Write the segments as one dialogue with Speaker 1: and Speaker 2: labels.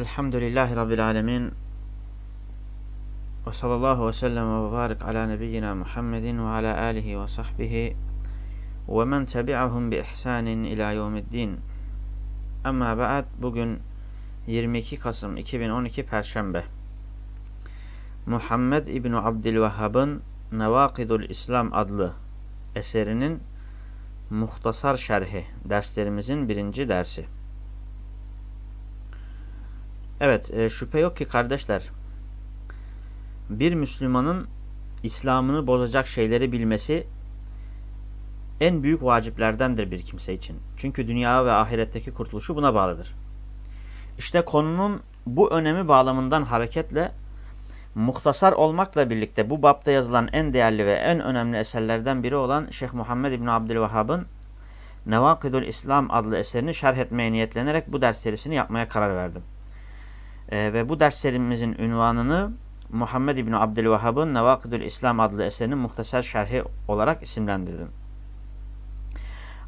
Speaker 1: Elhamdülillahi Rabbil Alemin ve sallallahu ve sellem ve barik ala nebiyyina Muhammedin ve ala alihi ve sahbihi ve men tebi'ahum bi ihsanin ila yevmiddin. Ama ba'd bugün 22 Kasım 2012 Perşembe. Muhammed İbni Abdülvehhab'ın Nevakidul İslam adlı eserinin muhtasar şerhi derslerimizin birinci dersi. Evet e, şüphe yok ki kardeşler bir Müslümanın İslam'ını bozacak şeyleri bilmesi en büyük vaciplerdendir bir kimse için. Çünkü dünya ve ahiretteki kurtuluşu buna bağlıdır. İşte konunun bu önemi bağlamından hareketle muhtasar olmakla birlikte bu bapta yazılan en değerli ve en önemli eserlerden biri olan Şeyh Muhammed İbni Abdülvehhab'ın Nevakidul İslam adlı eserini şerh etmeye niyetlenerek bu ders serisini yapmaya karar verdim. Ee, ve bu ders serimizin ünvanını Muhammed İbni Abdülvehhab'ın Nevakidul İslam adlı eserinin muhtasar şerhi olarak isimlendirdim.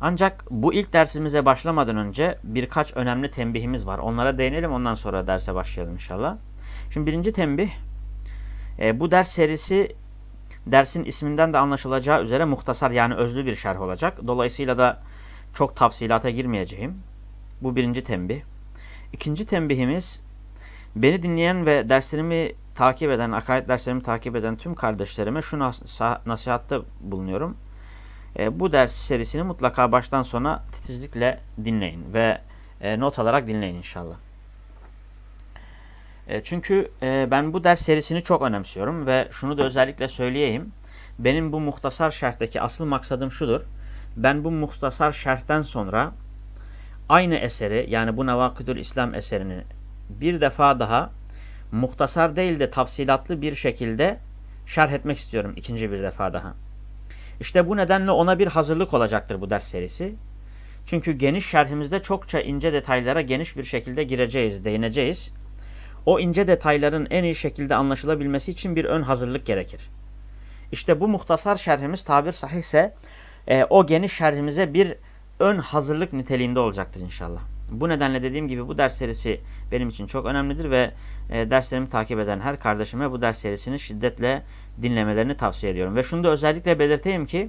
Speaker 1: Ancak bu ilk dersimize başlamadan önce birkaç önemli tembihimiz var. Onlara değinelim ondan sonra derse başlayalım inşallah. Şimdi birinci tembih e, bu ders serisi dersin isminden de anlaşılacağı üzere muhtasar yani özlü bir şerh olacak. Dolayısıyla da çok tafsilata girmeyeceğim. Bu birinci tembih. İkinci tembihimiz beni dinleyen ve derslerimi takip eden, akaid derslerimi takip eden tüm kardeşlerime şu nasihatte bulunuyorum. E, bu ders serisini mutlaka baştan sona titizlikle dinleyin ve e, not alarak dinleyin inşallah. E, çünkü e, ben bu ders serisini çok önemsiyorum ve şunu da özellikle söyleyeyim. Benim bu muhtasar şerhteki asıl maksadım şudur. Ben bu muhtasar şerhten sonra aynı eseri yani bu Nevakidül İslam eserini bir defa daha muhtasar değil de tafsilatlı bir şekilde şerh etmek istiyorum ikinci bir defa daha. İşte bu nedenle ona bir hazırlık olacaktır bu ders serisi. Çünkü geniş şerhimizde çokça ince detaylara geniş bir şekilde gireceğiz, değineceğiz. O ince detayların en iyi şekilde anlaşılabilmesi için bir ön hazırlık gerekir. İşte bu muhtasar şerhimiz tabir sahihse e, o geniş şerhimize bir ön hazırlık niteliğinde olacaktır inşallah. Bu nedenle dediğim gibi bu ders serisi benim için çok önemlidir ve e, derslerimi takip eden her kardeşime bu ders serisini şiddetle dinlemelerini tavsiye ediyorum. Ve şunu da özellikle belirteyim ki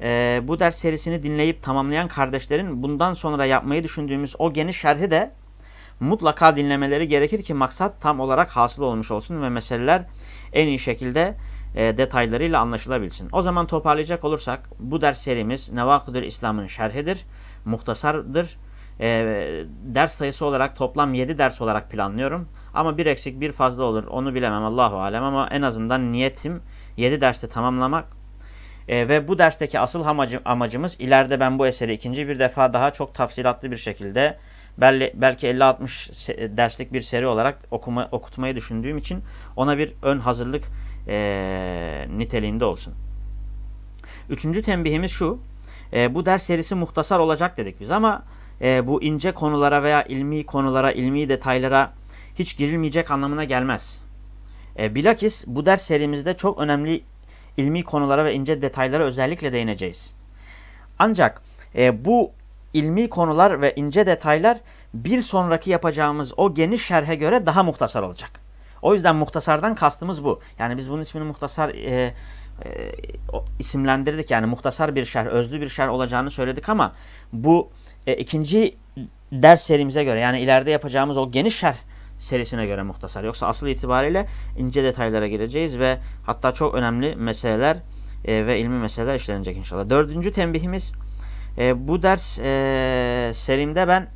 Speaker 1: e, bu ders serisini dinleyip tamamlayan kardeşlerin bundan sonra yapmayı düşündüğümüz o geniş şerhi de mutlaka dinlemeleri gerekir ki maksat tam olarak hasıl olmuş olsun ve meseleler en iyi şekilde e, detaylarıyla anlaşılabilsin. O zaman toparlayacak olursak bu ders serimiz Nevakıdır İslam'ın şerhidir, muhtasardır. E, ders sayısı olarak toplam 7 ders olarak planlıyorum. Ama bir eksik bir fazla olur onu bilemem Allahu Alem ama en azından niyetim 7 derste tamamlamak. E, ve bu dersteki asıl amacı, amacımız ileride ben bu eseri ikinci bir defa daha çok tafsilatlı bir şekilde belki 50-60 derslik bir seri olarak okuma, okutmayı düşündüğüm için ona bir ön hazırlık e, niteliğinde olsun. Üçüncü tembihimiz şu. E, bu ders serisi muhtasar olacak dedik biz ama e, bu ince konulara veya ilmi konulara, ilmi detaylara hiç girilmeyecek anlamına gelmez. E, bilakis bu ders serimizde çok önemli ilmi konulara ve ince detaylara özellikle değineceğiz. Ancak e, bu ilmi konular ve ince detaylar bir sonraki yapacağımız o geniş şerhe göre daha muhtasar olacak. O yüzden muhtasardan kastımız bu. Yani biz bunun ismini muhtasar e, e, isimlendirdik. Yani muhtasar bir şerh, özlü bir şerh olacağını söyledik ama bu e, ikinci ders serimize göre yani ileride yapacağımız o geniş şerh serisine göre muhtasar. Yoksa asıl itibariyle ince detaylara gireceğiz ve hatta çok önemli meseleler e, ve ilmi meseleler işlenecek inşallah. Dördüncü tembihimiz e, bu ders e, serimde ben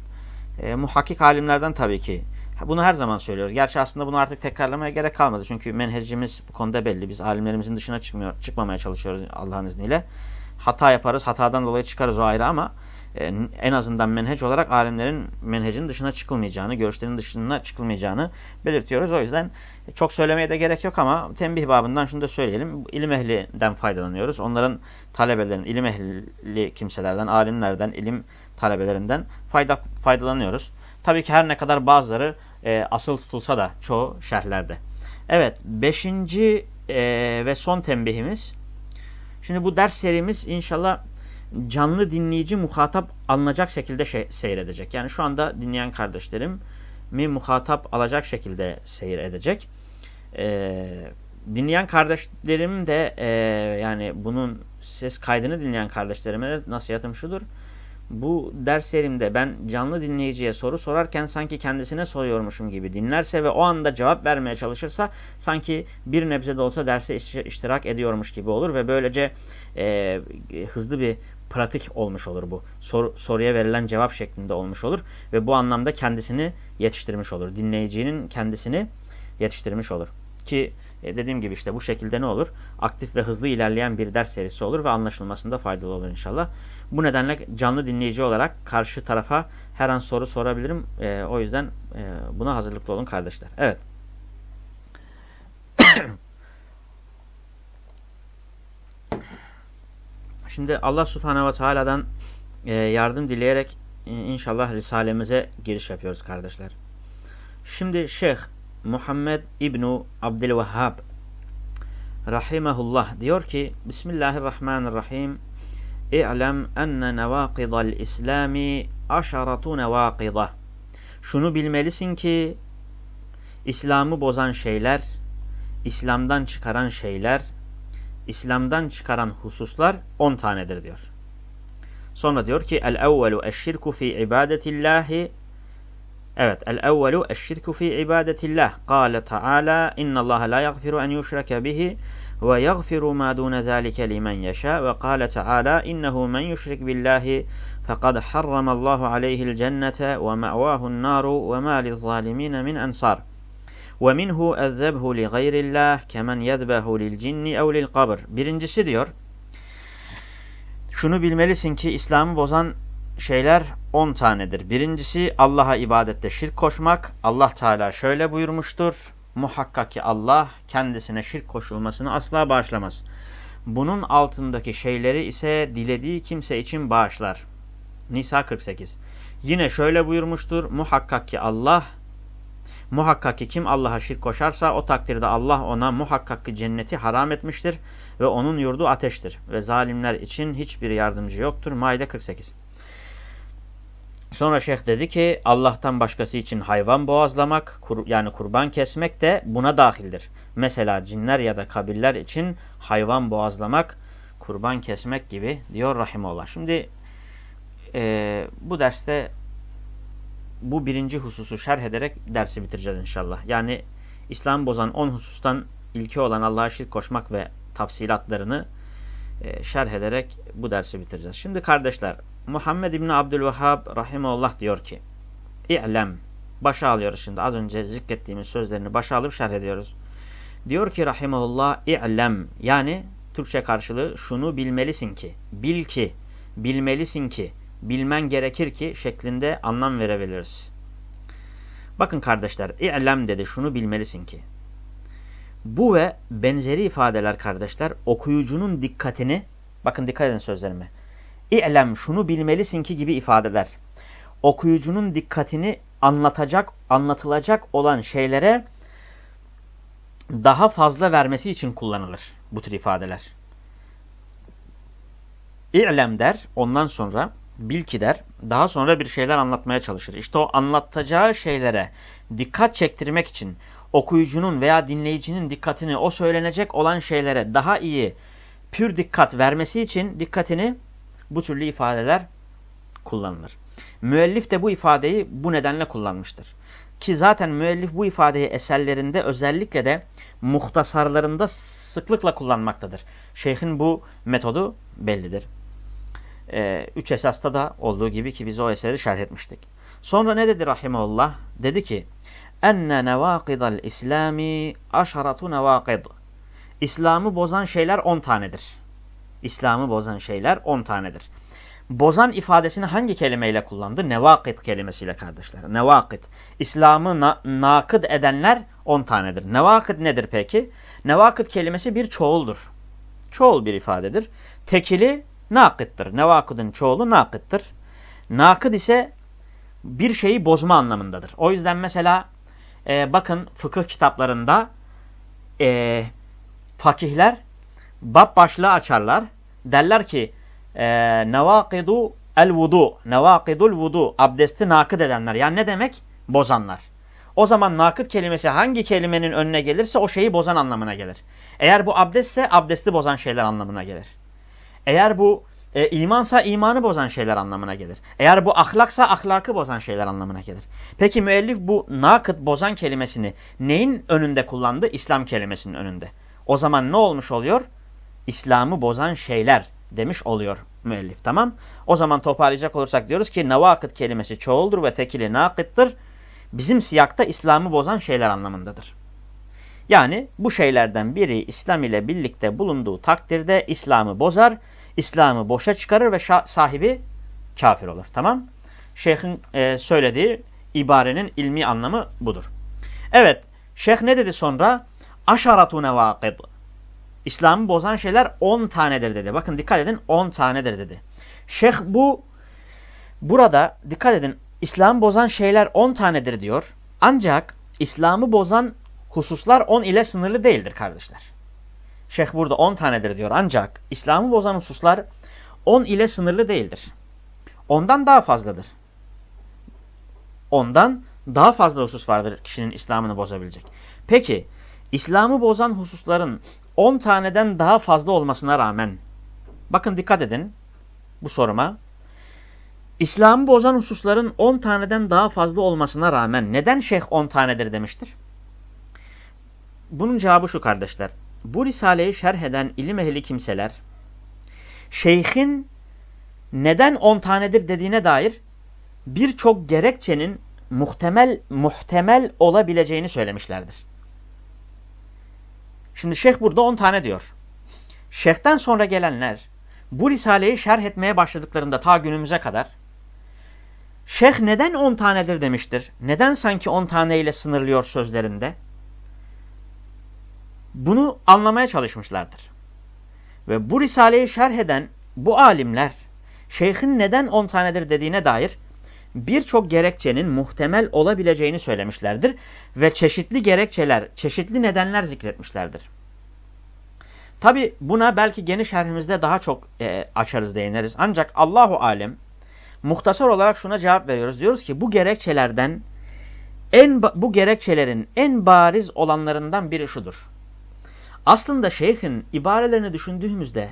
Speaker 1: e, muhakkik alimlerden tabii ki bunu her zaman söylüyoruz. Gerçi aslında bunu artık tekrarlamaya gerek kalmadı. Çünkü menhecimiz bu konuda belli. Biz alimlerimizin dışına çıkmıyor, çıkmamaya çalışıyoruz Allah'ın izniyle. Hata yaparız. Hatadan dolayı çıkarız o ayrı ama en azından menhec olarak alimlerin menhecin dışına çıkılmayacağını, görüşlerin dışına çıkılmayacağını belirtiyoruz. O yüzden çok söylemeye de gerek yok ama tembih babından şunu da söyleyelim. İlim ehlinden faydalanıyoruz. Onların talebelerin, ilim ehli kimselerden, alimlerden, ilim talebelerinden fayda, faydalanıyoruz. Tabii ki her ne kadar bazıları e, asıl tutulsa da çoğu şerhlerde. Evet, beşinci e, ve son tembihimiz. Şimdi bu ders serimiz inşallah canlı dinleyici muhatap alınacak şekilde şey, seyredecek. Yani şu anda dinleyen kardeşlerim mi muhatap alacak şekilde seyir edecek. E, dinleyen kardeşlerim de e, yani bunun ses kaydını dinleyen kardeşlerime de nasihatım şudur. Bu ders serimde ben canlı dinleyiciye soru sorarken sanki kendisine soruyormuşum gibi dinlerse ve o anda cevap vermeye çalışırsa sanki bir nebze de olsa derse iştirak ediyormuş gibi olur ve böylece e, hızlı bir pratik olmuş olur bu. Sor, soruya verilen cevap şeklinde olmuş olur ve bu anlamda kendisini yetiştirmiş olur. Dinleyicinin kendisini yetiştirmiş olur. Ki e, dediğim gibi işte bu şekilde ne olur? Aktif ve hızlı ilerleyen bir ders serisi olur ve anlaşılmasında faydalı olur inşallah. Bu nedenle canlı dinleyici olarak karşı tarafa her an soru sorabilirim. E, o yüzden e, buna hazırlıklı olun kardeşler. Evet. Şimdi Allah Subhanahu ve Taala'dan e, yardım dileyerek e, inşallah risalemize giriş yapıyoruz kardeşler. Şimdi Şeyh Muhammed İbnu Abdülvehhab Rahimahullah diyor ki Bismillahirrahmanirrahim İ'lem enne nevâkidal İslami aşaratu nevâkida Şunu bilmelisin ki İslam'ı bozan şeyler, İslam'dan çıkaran şeyler, İslam'dan çıkaran hususlar 10 tanedir diyor. Sonra diyor ki el-evvelu eşşirku fi ibadetillahi Evet, el-evvelu eşşirku fi ibadetillah. Kâle Teala innallaha la yaghfiru en yushrake bihi ve yaghfiru ma dune zâlike limen yeşâ ve kâle Teala innehu men yushrik billahi fekad harramallahu aleyhil cennete ve me'vâhun nâru ve mâ lizzâlimîne min ensâr. Li gayrillah kemen yedbehu lil cinni ev lil kabr. Birincisi diyor. Şunu bilmelisin ki İslam'ı bozan şeyler on tanedir. Birincisi Allah'a ibadette şirk koşmak. Allah Teala şöyle buyurmuştur. Muhakkak ki Allah kendisine şirk koşulmasını asla bağışlamaz. Bunun altındaki şeyleri ise dilediği kimse için bağışlar. Nisa 48 Yine şöyle buyurmuştur. Muhakkak ki Allah Muhakkak ki kim Allah'a şirk koşarsa o takdirde Allah ona muhakkak ki cenneti haram etmiştir ve onun yurdu ateştir. Ve zalimler için hiçbir yardımcı yoktur. Maide 48 Sonra şeyh dedi ki Allah'tan başkası için hayvan boğazlamak kur, yani kurban kesmek de buna dahildir. Mesela cinler ya da kabiller için hayvan boğazlamak, kurban kesmek gibi diyor Rahimullah. Şimdi e, bu derste bu birinci hususu şerh ederek dersi bitireceğiz inşallah. Yani İslam bozan 10 husustan ilki olan Allah'a şirk koşmak ve tafsilatlarını e, şerh ederek bu dersi bitireceğiz. Şimdi kardeşler Muhammed İbni Abdülvehhab Rahimullah diyor ki İ'lem başa alıyoruz şimdi az önce zikrettiğimiz sözlerini başa alıp şerh ediyoruz. Diyor ki Rahimullah İ'lem yani Türkçe karşılığı şunu bilmelisin ki bil ki bilmelisin ki bilmen gerekir ki şeklinde anlam verebiliriz. Bakın kardeşler, i'lem dedi şunu bilmelisin ki. Bu ve benzeri ifadeler kardeşler okuyucunun dikkatini, bakın dikkat edin sözlerime. İ'lem şunu bilmelisin ki gibi ifadeler. Okuyucunun dikkatini anlatacak, anlatılacak olan şeylere daha fazla vermesi için kullanılır bu tür ifadeler. İ'lem der ondan sonra bil ki der, daha sonra bir şeyler anlatmaya çalışır. İşte o anlatacağı şeylere dikkat çektirmek için okuyucunun veya dinleyicinin dikkatini o söylenecek olan şeylere daha iyi pür dikkat vermesi için dikkatini bu türlü ifadeler kullanılır. Müellif de bu ifadeyi bu nedenle kullanmıştır. Ki zaten müellif bu ifadeyi eserlerinde özellikle de muhtasarlarında sıklıkla kullanmaktadır. Şeyhin bu metodu bellidir e, üç esasta da olduğu gibi ki biz o eseri şerh etmiştik. Sonra ne dedi rahimahullah? Dedi ki enne nevâkidal İslami aşaratu nevâkid. İslam'ı bozan şeyler on tanedir. İslam'ı bozan şeyler on tanedir. Bozan ifadesini hangi kelimeyle kullandı? Nevakid kelimesiyle kardeşler. Nevakid. İslam'ı na nakıd edenler on tanedir. Nevakid nedir peki? Nevakid kelimesi bir çoğuldur. Çoğul bir ifadedir. Tekili nakıttır. Nevakıdın çoğulu nakıttır. Nakıd ise bir şeyi bozma anlamındadır. O yüzden mesela e, bakın fıkıh kitaplarında e, fakihler bab başlığı açarlar. Derler ki e, nevakidu el vudu, nevakidul vudu, abdesti nakıd edenler. Yani ne demek? Bozanlar. O zaman nakıt kelimesi hangi kelimenin önüne gelirse o şeyi bozan anlamına gelir. Eğer bu abdestse abdesti bozan şeyler anlamına gelir. Eğer bu e, imansa imanı bozan şeyler anlamına gelir. Eğer bu ahlaksa ahlakı bozan şeyler anlamına gelir. Peki müellif bu nakıt bozan kelimesini neyin önünde kullandı? İslam kelimesinin önünde. O zaman ne olmuş oluyor? İslam'ı bozan şeyler demiş oluyor müellif. Tamam. O zaman toparlayacak olursak diyoruz ki nevakıt kelimesi çoğuldur ve tekili nakıttır. Bizim siyakta İslam'ı bozan şeyler anlamındadır. Yani bu şeylerden biri İslam ile birlikte bulunduğu takdirde İslam'ı bozar, İslam'ı boşa çıkarır ve sahibi kafir olur. Tamam. Şeyh'in e, söylediği ibarenin ilmi anlamı budur. Evet. Şeyh ne dedi sonra? Aşaratu nevakid. İslam'ı bozan şeyler 10 tanedir dedi. Bakın dikkat edin 10 tanedir dedi. Şeyh bu burada dikkat edin İslam'ı bozan şeyler 10 tanedir diyor. Ancak İslam'ı bozan hususlar 10 ile sınırlı değildir kardeşler. Şeyh burada 10 tanedir diyor. Ancak İslam'ı bozan hususlar 10 ile sınırlı değildir. Ondan daha fazladır. Ondan daha fazla husus vardır kişinin İslam'ını bozabilecek. Peki İslam'ı bozan hususların 10 taneden daha fazla olmasına rağmen bakın dikkat edin bu soruma. İslam'ı bozan hususların 10 taneden daha fazla olmasına rağmen neden şeyh 10 tanedir demiştir? Bunun cevabı şu kardeşler. Bu risaleyi şerh eden ilim ehli kimseler şeyhin neden 10 tanedir dediğine dair birçok gerekçenin muhtemel muhtemel olabileceğini söylemişlerdir. Şimdi şeyh burada 10 tane diyor. Şeyhten sonra gelenler bu risaleyi şerh etmeye başladıklarında ta günümüze kadar şeyh neden 10 tanedir demiştir? Neden sanki 10 taneyle sınırlıyor sözlerinde? Bunu anlamaya çalışmışlardır. Ve bu risaleyi şerh eden bu alimler şeyhin neden 10 tanedir dediğine dair birçok gerekçenin muhtemel olabileceğini söylemişlerdir ve çeşitli gerekçeler, çeşitli nedenler zikretmişlerdir. Tabi buna belki geniş şerhimizde daha çok e, açarız değiniriz. Ancak Allahu alem muhtasar olarak şuna cevap veriyoruz. Diyoruz ki bu gerekçelerden en bu gerekçelerin en bariz olanlarından biri şudur. Aslında şeyhin ibarelerini düşündüğümüzde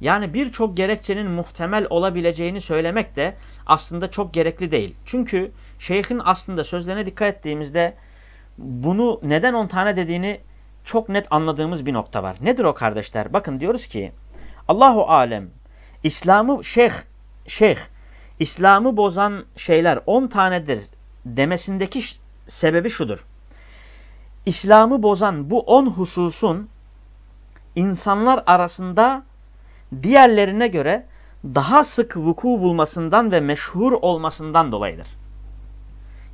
Speaker 1: yani birçok gerekçenin muhtemel olabileceğini söylemek de aslında çok gerekli değil. Çünkü şeyhin aslında sözlerine dikkat ettiğimizde bunu neden 10 tane dediğini çok net anladığımız bir nokta var. Nedir o kardeşler? Bakın diyoruz ki Allahu alem İslam'ı şeyh şeyh İslam'ı bozan şeyler 10 tanedir demesindeki sebebi şudur. İslam'ı bozan bu 10 hususun insanlar arasında diğerlerine göre daha sık vuku bulmasından ve meşhur olmasından dolayıdır.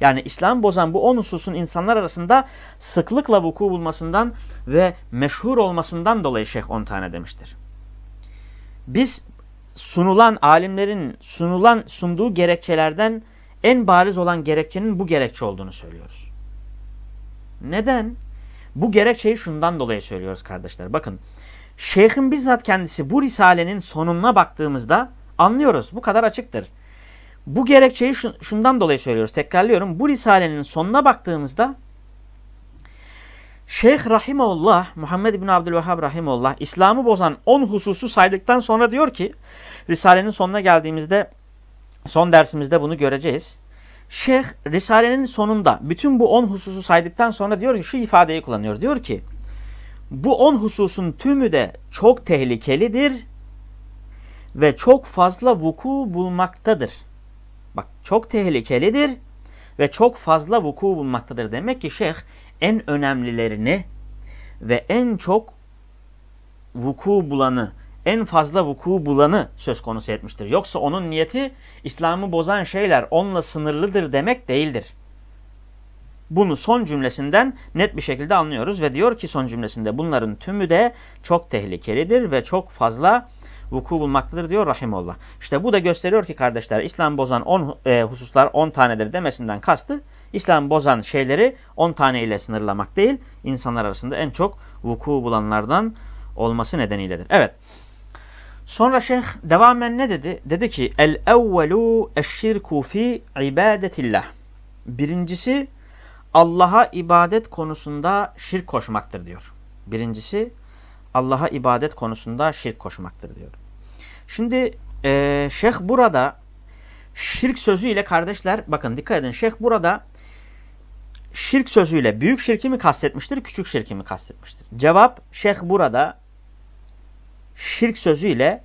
Speaker 1: Yani İslam bozan bu on hususun insanlar arasında sıklıkla vuku bulmasından ve meşhur olmasından dolayı şeyh on tane demiştir. Biz sunulan alimlerin sunulan sunduğu gerekçelerden en bariz olan gerekçenin bu gerekçe olduğunu söylüyoruz. Neden? Bu gerekçeyi şundan dolayı söylüyoruz kardeşler. Bakın şeyhin bizzat kendisi bu risalenin sonuna baktığımızda anlıyoruz. Bu kadar açıktır. Bu gerekçeyi şundan dolayı söylüyoruz. Tekrarlıyorum. Bu risalenin sonuna baktığımızda Şeyh Rahimullah, Muhammed bin Abdülvehhab Rahimullah, İslam'ı bozan 10 hususu saydıktan sonra diyor ki, Risalenin sonuna geldiğimizde, son dersimizde bunu göreceğiz. Şeyh Risalenin sonunda bütün bu 10 hususu saydıktan sonra diyor ki şu ifadeyi kullanıyor. Diyor ki bu 10 hususun tümü de çok tehlikelidir ve çok fazla vuku bulmaktadır. Bak çok tehlikelidir ve çok fazla vuku bulmaktadır. Demek ki şeyh en önemlilerini ve en çok vuku bulanı, en fazla vuku bulanı söz konusu etmiştir. Yoksa onun niyeti İslam'ı bozan şeyler onunla sınırlıdır demek değildir. Bunu son cümlesinden net bir şekilde anlıyoruz ve diyor ki son cümlesinde bunların tümü de çok tehlikelidir ve çok fazla vuku bulmaktadır diyor Rahimullah. İşte bu da gösteriyor ki kardeşler İslam bozan 10 e, hususlar 10 tanedir demesinden kastı İslam bozan şeyleri 10 tane ile sınırlamak değil insanlar arasında en çok vuku bulanlardan olması nedeniyledir. Evet. Sonra şeyh devamen ne dedi? Dedi ki el evvelu eşşirku fi ibadetillah. Birincisi Allah'a ibadet konusunda şirk koşmaktır diyor. Birincisi Allah'a ibadet konusunda şirk koşmaktır diyor. Şimdi e, şeyh burada şirk sözüyle kardeşler bakın dikkat edin şeyh burada şirk sözüyle büyük şirki mi kastetmiştir, küçük şirki mi kastetmiştir? Cevap şeyh burada şirk sözüyle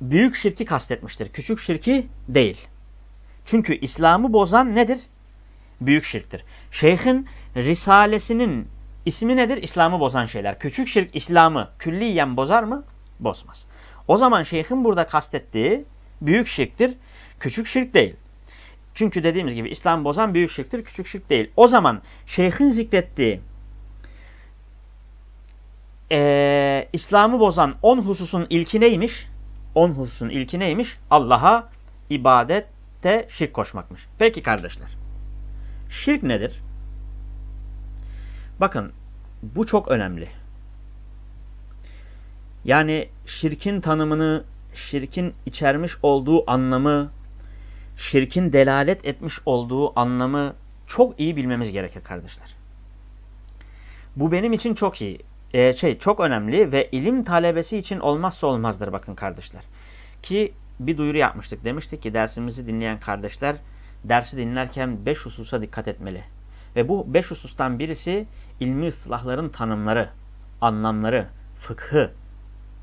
Speaker 1: büyük şirki kastetmiştir. Küçük şirki değil. Çünkü İslam'ı bozan nedir? Büyük şirktir. Şeyhin risalesinin ismi nedir? İslam'ı bozan şeyler. Küçük şirk İslam'ı külliyen bozar mı? Bozmaz. O zaman şeyhin burada kastettiği büyük şirktir. Küçük şirk değil. Çünkü dediğimiz gibi İslam bozan büyük şirktir, küçük şirk değil. O zaman şeyhin zikrettiği e, İslam'ı bozan 10 hususun ilki neymiş? 10 hususun ilki neymiş? Allah'a ibadette şirk koşmakmış. Peki kardeşler. Şirk nedir? Bakın bu çok önemli. Yani şirkin tanımını, şirkin içermiş olduğu anlamı, şirkin delalet etmiş olduğu anlamı çok iyi bilmemiz gerekir kardeşler. Bu benim için çok iyi, e, şey çok önemli ve ilim talebesi için olmazsa olmazdır bakın kardeşler. Ki bir duyuru yapmıştık. Demiştik ki dersimizi dinleyen kardeşler dersi dinlerken beş hususa dikkat etmeli. Ve bu beş husustan birisi ilmi ıslahların tanımları, anlamları, fıkhı.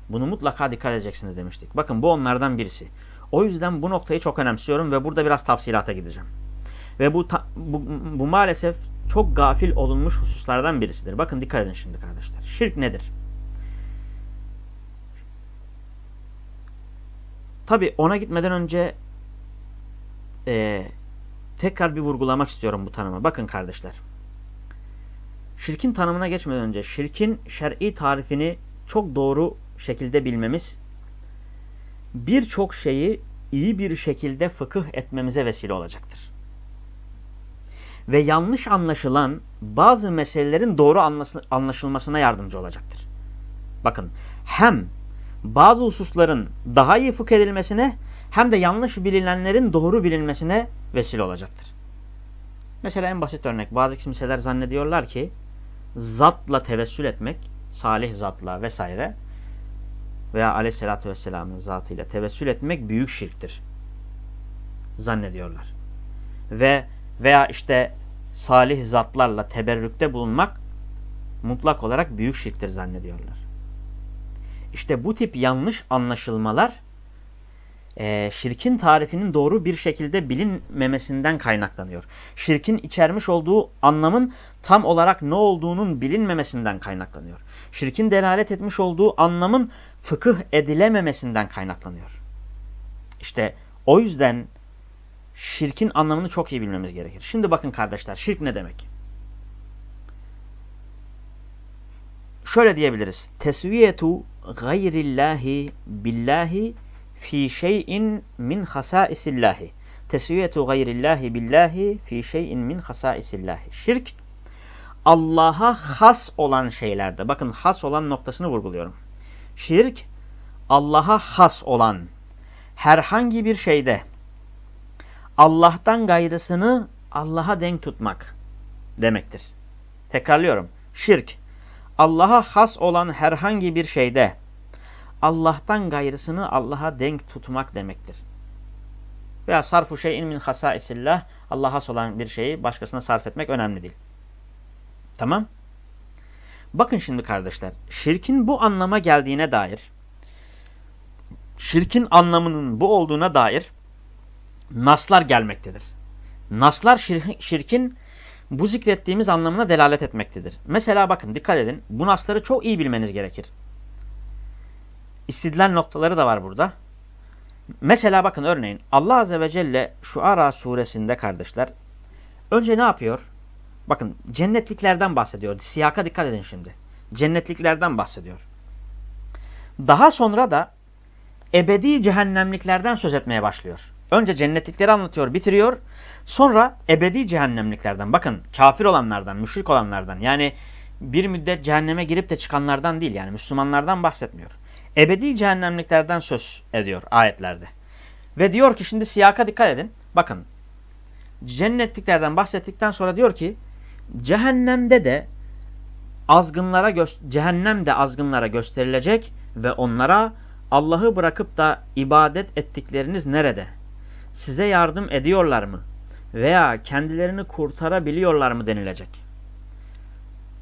Speaker 1: Bunu mutlaka dikkat edeceksiniz demiştik. Bakın bu onlardan birisi. O yüzden bu noktayı çok önemsiyorum ve burada biraz tafsilata gideceğim. Ve bu, bu, bu maalesef çok gafil olunmuş hususlardan birisidir. Bakın dikkat edin şimdi kardeşler. Şirk nedir? Tabi ona gitmeden önce e, tekrar bir vurgulamak istiyorum bu tanımı. Bakın kardeşler. Şirkin tanımına geçmeden önce şirkin şer'i tarifini çok doğru şekilde bilmemiz birçok şeyi iyi bir şekilde fıkıh etmemize vesile olacaktır. Ve yanlış anlaşılan bazı meselelerin doğru anlaşılmasına yardımcı olacaktır. Bakın hem bazı hususların daha iyi fıkh edilmesine hem de yanlış bilinenlerin doğru bilinmesine vesile olacaktır. Mesela en basit örnek bazı kimseler zannediyorlar ki zatla tevessül etmek, salih zatla vesaire veya aleyhissalatü vesselamın zatıyla tevessül etmek büyük şirktir. Zannediyorlar. Ve veya işte salih zatlarla teberrükte bulunmak mutlak olarak büyük şirktir zannediyorlar. İşte bu tip yanlış anlaşılmalar e, şirkin tarifinin doğru bir şekilde bilinmemesinden kaynaklanıyor. Şirkin içermiş olduğu anlamın tam olarak ne olduğunun bilinmemesinden kaynaklanıyor. Şirkin delalet etmiş olduğu anlamın fıkıh edilememesinden kaynaklanıyor. İşte o yüzden şirkin anlamını çok iyi bilmemiz gerekir. Şimdi bakın kardeşler şirk ne demek? Şöyle diyebiliriz. Tesviyetu gayrillahi billahi fi şeyin min hasaisillahi. Tesviyetu gayrillahi billahi fi şeyin min hasaisillahi. Şirk Allah'a has olan şeylerde. Bakın has olan noktasını vurguluyorum. Şirk Allah'a has olan herhangi bir şeyde Allah'tan gayrısını Allah'a denk tutmak demektir. Tekrarlıyorum. Şirk Allah'a has olan herhangi bir şeyde Allah'tan gayrısını Allah'a denk tutmak demektir. Veya sarfu şeyin min hasaisillah Allah'a has olan bir şeyi başkasına sarf etmek önemli değil. Tamam? Bakın şimdi kardeşler, şirkin bu anlama geldiğine dair, şirkin anlamının bu olduğuna dair naslar gelmektedir. Naslar şirkin bu zikrettiğimiz anlamına delalet etmektedir. Mesela bakın dikkat edin, bu nasları çok iyi bilmeniz gerekir. İstidlal noktaları da var burada. Mesela bakın örneğin Allah Azze ve Celle şu Ara suresinde kardeşler, önce ne yapıyor? Bakın cennetliklerden bahsediyor. Siyaka dikkat edin şimdi. Cennetliklerden bahsediyor. Daha sonra da ebedi cehennemliklerden söz etmeye başlıyor. Önce cennetlikleri anlatıyor, bitiriyor. Sonra ebedi cehennemliklerden, bakın kafir olanlardan, müşrik olanlardan yani bir müddet cehenneme girip de çıkanlardan değil yani Müslümanlardan bahsetmiyor. Ebedi cehennemliklerden söz ediyor ayetlerde. Ve diyor ki şimdi siyaka dikkat edin. Bakın cennetliklerden bahsettikten sonra diyor ki cehennemde de azgınlara cehennem de azgınlara gösterilecek ve onlara Allah'ı bırakıp da ibadet ettikleriniz nerede? Size yardım ediyorlar mı? Veya kendilerini kurtarabiliyorlar mı denilecek.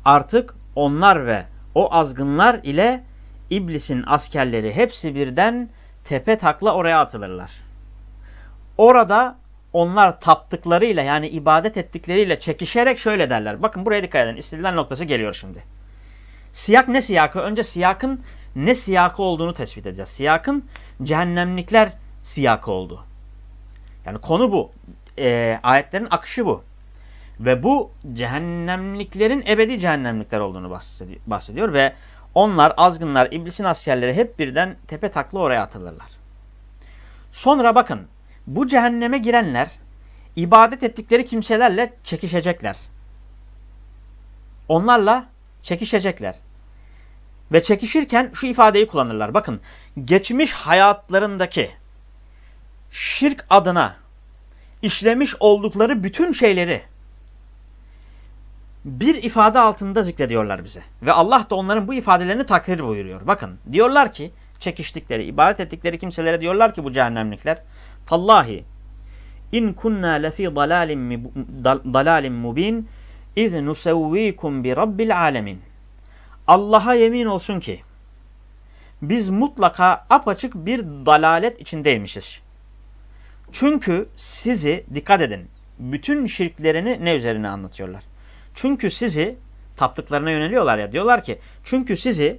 Speaker 1: Artık onlar ve o azgınlar ile iblisin askerleri hepsi birden tepe takla oraya atılırlar. Orada onlar taptıklarıyla yani ibadet ettikleriyle çekişerek şöyle derler. Bakın buraya dikkat edin. İstediler noktası geliyor şimdi. Siyak ne siyakı? Önce siyakın ne siyakı olduğunu tespit edeceğiz. Siyakın cehennemlikler siyakı oldu. Yani konu bu. E, ayetlerin akışı bu. Ve bu cehennemliklerin ebedi cehennemlikler olduğunu bahsediyor. Ve onlar azgınlar, iblisin askerleri hep birden tepe takla oraya atılırlar. Sonra bakın bu cehenneme girenler ibadet ettikleri kimselerle çekişecekler. Onlarla çekişecekler. Ve çekişirken şu ifadeyi kullanırlar. Bakın geçmiş hayatlarındaki şirk adına işlemiş oldukları bütün şeyleri bir ifade altında zikrediyorlar bize. Ve Allah da onların bu ifadelerini takdir buyuruyor. Bakın diyorlar ki çekiştikleri, ibadet ettikleri kimselere diyorlar ki bu cehennemlikler Tallahi in kunna lefi dalalin mubin iz nusevvikum bi rabbil alemin. Allah'a yemin olsun ki biz mutlaka apaçık bir dalalet içindeymişiz. Çünkü sizi dikkat edin bütün şirklerini ne üzerine anlatıyorlar. Çünkü sizi taptıklarına yöneliyorlar ya diyorlar ki çünkü sizi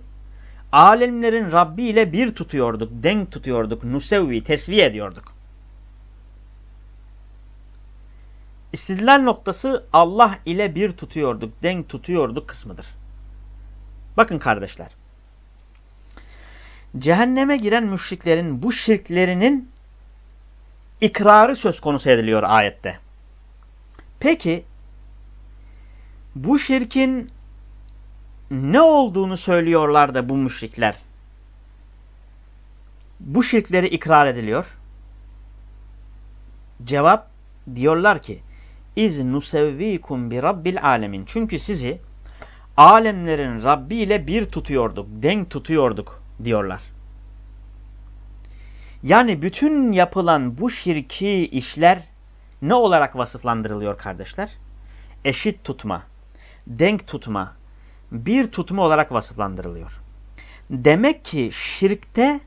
Speaker 1: alemlerin Rabbi ile bir tutuyorduk, denk tutuyorduk, nusevvi, tesviye ediyorduk. İstidlal noktası Allah ile bir tutuyorduk, denk tutuyorduk kısmıdır. Bakın kardeşler. Cehenneme giren müşriklerin bu şirklerinin ikrarı söz konusu ediliyor ayette. Peki bu şirkin ne olduğunu söylüyorlar da bu müşrikler? Bu şirkleri ikrar ediliyor. Cevap diyorlar ki İz nusevvikum bi rabbil alemin. Çünkü sizi alemlerin Rabbi ile bir tutuyorduk, denk tutuyorduk diyorlar. Yani bütün yapılan bu şirki işler ne olarak vasıflandırılıyor kardeşler? Eşit tutma, denk tutma, bir tutma olarak vasıflandırılıyor. Demek ki şirkte,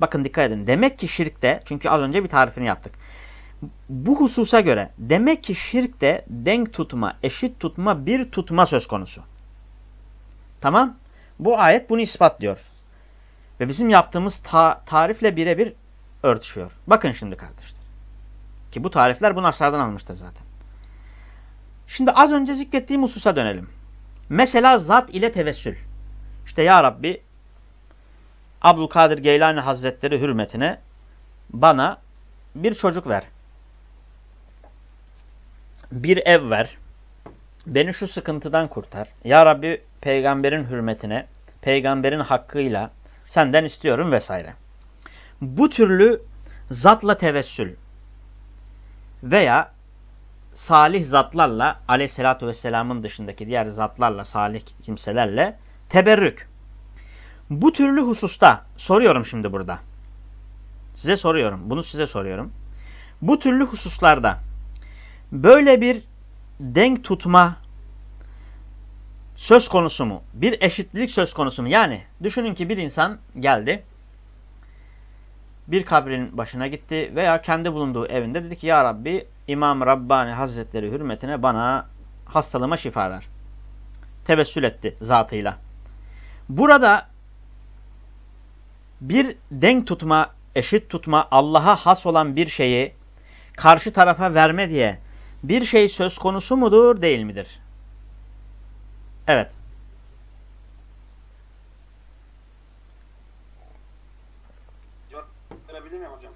Speaker 1: bakın dikkat edin, demek ki şirkte, çünkü az önce bir tarifini yaptık bu hususa göre demek ki şirkte denk tutma, eşit tutma, bir tutma söz konusu. Tamam? Bu ayet bunu ispatlıyor. Ve bizim yaptığımız ta tarifle birebir örtüşüyor. Bakın şimdi kardeşler. Ki bu tarifler bu naslardan almıştır zaten. Şimdi az önce zikrettiğim hususa dönelim. Mesela zat ile tevessül. İşte ya Rabbi Abdülkadir Geylani Hazretleri hürmetine bana bir çocuk ver bir ev ver. Beni şu sıkıntıdan kurtar. Ya Rabbi peygamberin hürmetine, peygamberin hakkıyla senden istiyorum vesaire. Bu türlü zatla tevessül veya salih zatlarla aleyhissalatü vesselamın dışındaki diğer zatlarla, salih kimselerle teberrük. Bu türlü hususta soruyorum şimdi burada. Size soruyorum. Bunu size soruyorum. Bu türlü hususlarda Böyle bir denk tutma söz konusu mu? Bir eşitlik söz konusu mu? Yani düşünün ki bir insan geldi. Bir kabrin başına gitti veya kendi bulunduğu evinde dedi ki Ya Rabbi İmam Rabbani Hazretleri hürmetine bana hastalığıma şifa ver. Tevessül etti zatıyla. Burada bir denk tutma, eşit tutma, Allah'a has olan bir şeyi karşı tarafa verme diye bir şey söz konusu mudur, değil midir? Evet.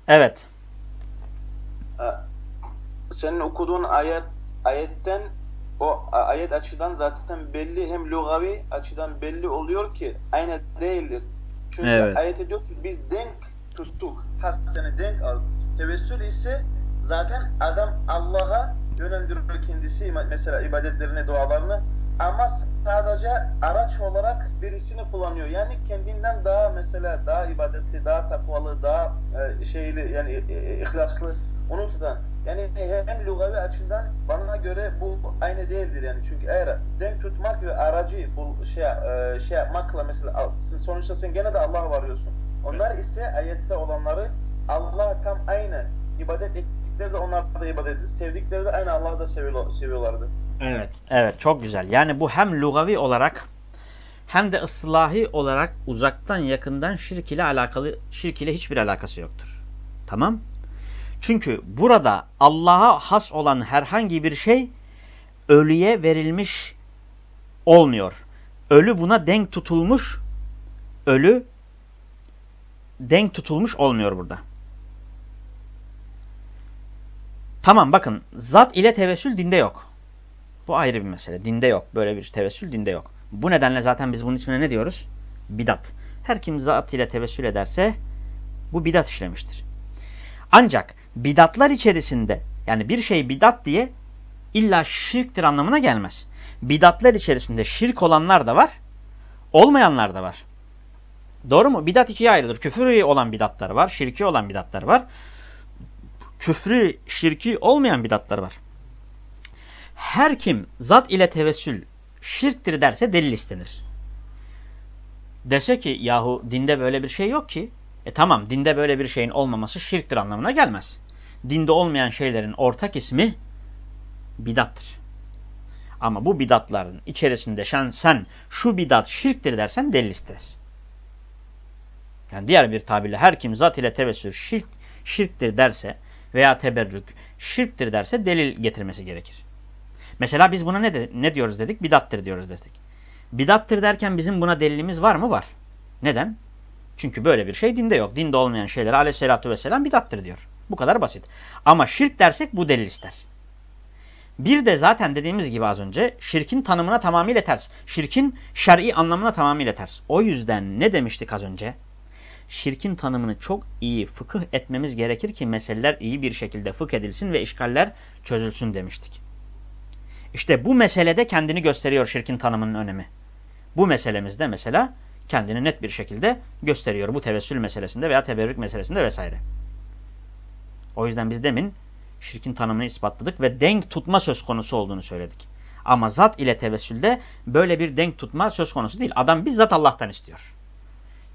Speaker 1: Evet.
Speaker 2: Ee, senin okuduğun ayet ayetten o ayet açıdan zaten belli hem lugavi açıdan belli oluyor ki aynı değildir. Çünkü evet. ayet diyor ki biz denk tuttuk. Hasene denk aldık. Tevessül ise zaten adam Allah'a kendisi mesela ibadetlerini, dualarını ama sadece araç olarak birisini kullanıyor. Yani kendinden daha mesela daha ibadeti, daha takvalı, daha e, şeyli yani e, e, ihlaslı onu tutan. Yani hem lugavi açıdan bana göre bu aynı değildir yani. Çünkü eğer denk tutmak ve aracı bu şey e, şey yapmakla mesela sonuçta sen gene de Allah'a varıyorsun. Onlar ise ayette olanları Allah tam aynı ibadet ettikleri de onlar da ibadet ediyor. Sevdikleri de aynı Allah'ı da seviyorlardı.
Speaker 1: Evet, evet çok güzel. Yani bu hem lugavi olarak hem de ıslahi olarak uzaktan yakından şirk ile alakalı şirk ile hiçbir alakası yoktur. Tamam? Çünkü burada Allah'a has olan herhangi bir şey ölüye verilmiş olmuyor. Ölü buna denk tutulmuş, ölü denk tutulmuş olmuyor burada. Tamam bakın zat ile tevessül dinde yok. Bu ayrı bir mesele. Dinde yok. Böyle bir tevessül dinde yok. Bu nedenle zaten biz bunun ismine ne diyoruz? Bidat. Her kim zat ile tevessül ederse bu bidat işlemiştir. Ancak bidatlar içerisinde yani bir şey bidat diye illa şirktir anlamına gelmez. Bidatlar içerisinde şirk olanlar da var, olmayanlar da var. Doğru mu? Bidat ikiye ayrılır. Küfürü olan bidatlar var, şirki olan bidatlar var. Küfrü, şirki olmayan bidatlar var. Her kim zat ile tevessül şirktir derse delil istenir. Dese ki yahu dinde böyle bir şey yok ki. E tamam dinde böyle bir şeyin olmaması şirktir anlamına gelmez. Dinde olmayan şeylerin ortak ismi bidattır. Ama bu bidatların içerisinde sen, sen şu bidat şirktir dersen delil ister. Yani diğer bir tabirle her kim zat ile tevessül şirk, şirktir derse veya teberrük şirktir derse delil getirmesi gerekir. Mesela biz buna ne, de, ne diyoruz dedik? Bidattır diyoruz dedik. Bidattır derken bizim buna delilimiz var mı? Var. Neden? Çünkü böyle bir şey dinde yok. Dinde olmayan şeyler aleyhissalatü vesselam bidattır diyor. Bu kadar basit. Ama şirk dersek bu delil ister. Bir de zaten dediğimiz gibi az önce şirkin tanımına tamamıyla ters. Şirkin şer'i anlamına tamamıyla ters. O yüzden ne demiştik az önce? Şirkin tanımını çok iyi fıkıh etmemiz gerekir ki meseleler iyi bir şekilde fıkh edilsin ve işgaller çözülsün demiştik. İşte bu meselede kendini gösteriyor şirkin tanımının önemi. Bu meselemizde mesela kendini net bir şekilde gösteriyor. Bu tevessül meselesinde veya teberrük meselesinde vesaire. O yüzden biz demin şirkin tanımını ispatladık ve denk tutma söz konusu olduğunu söyledik. Ama zat ile tevessülde böyle bir denk tutma söz konusu değil. Adam bizzat Allah'tan istiyor.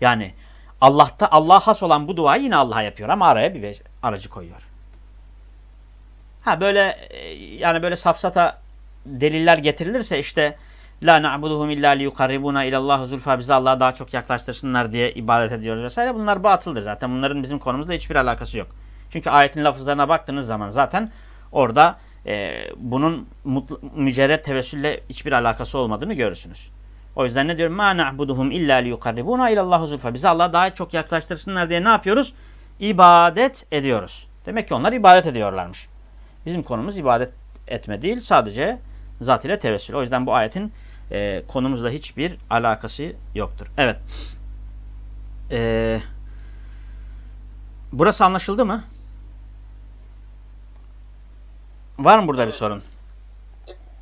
Speaker 1: Yani Allah'ta Allah'a has olan bu duayı yine Allah'a yapıyor ama araya bir aracı koyuyor. Ha böyle e, yani böyle safsata deliller getirilirse işte La na'buduhum illa liyukarribuna ilallahu zulfa bizi Allah'a daha çok yaklaştırsınlar diye ibadet ediyoruz vesaire. Bunlar batıldır zaten. Bunların bizim konumuzda hiçbir alakası yok. Çünkü ayetin lafızlarına baktığınız zaman zaten orada e, bunun mücerret tevessülle hiçbir alakası olmadığını görürsünüz. O yüzden ne diyorum? Ma na'buduhum illa liyukarribuna ilallahu zulfa. Bizi Allah'a daha çok yaklaştırsınlar diye ne yapıyoruz? İbadet ediyoruz. Demek ki onlar ibadet ediyorlarmış. Bizim konumuz ibadet etme değil. Sadece zat ile tevessül. O yüzden bu ayetin e, konumuzla hiçbir alakası yoktur. Evet. E, burası anlaşıldı mı? Var mı burada bir sorun?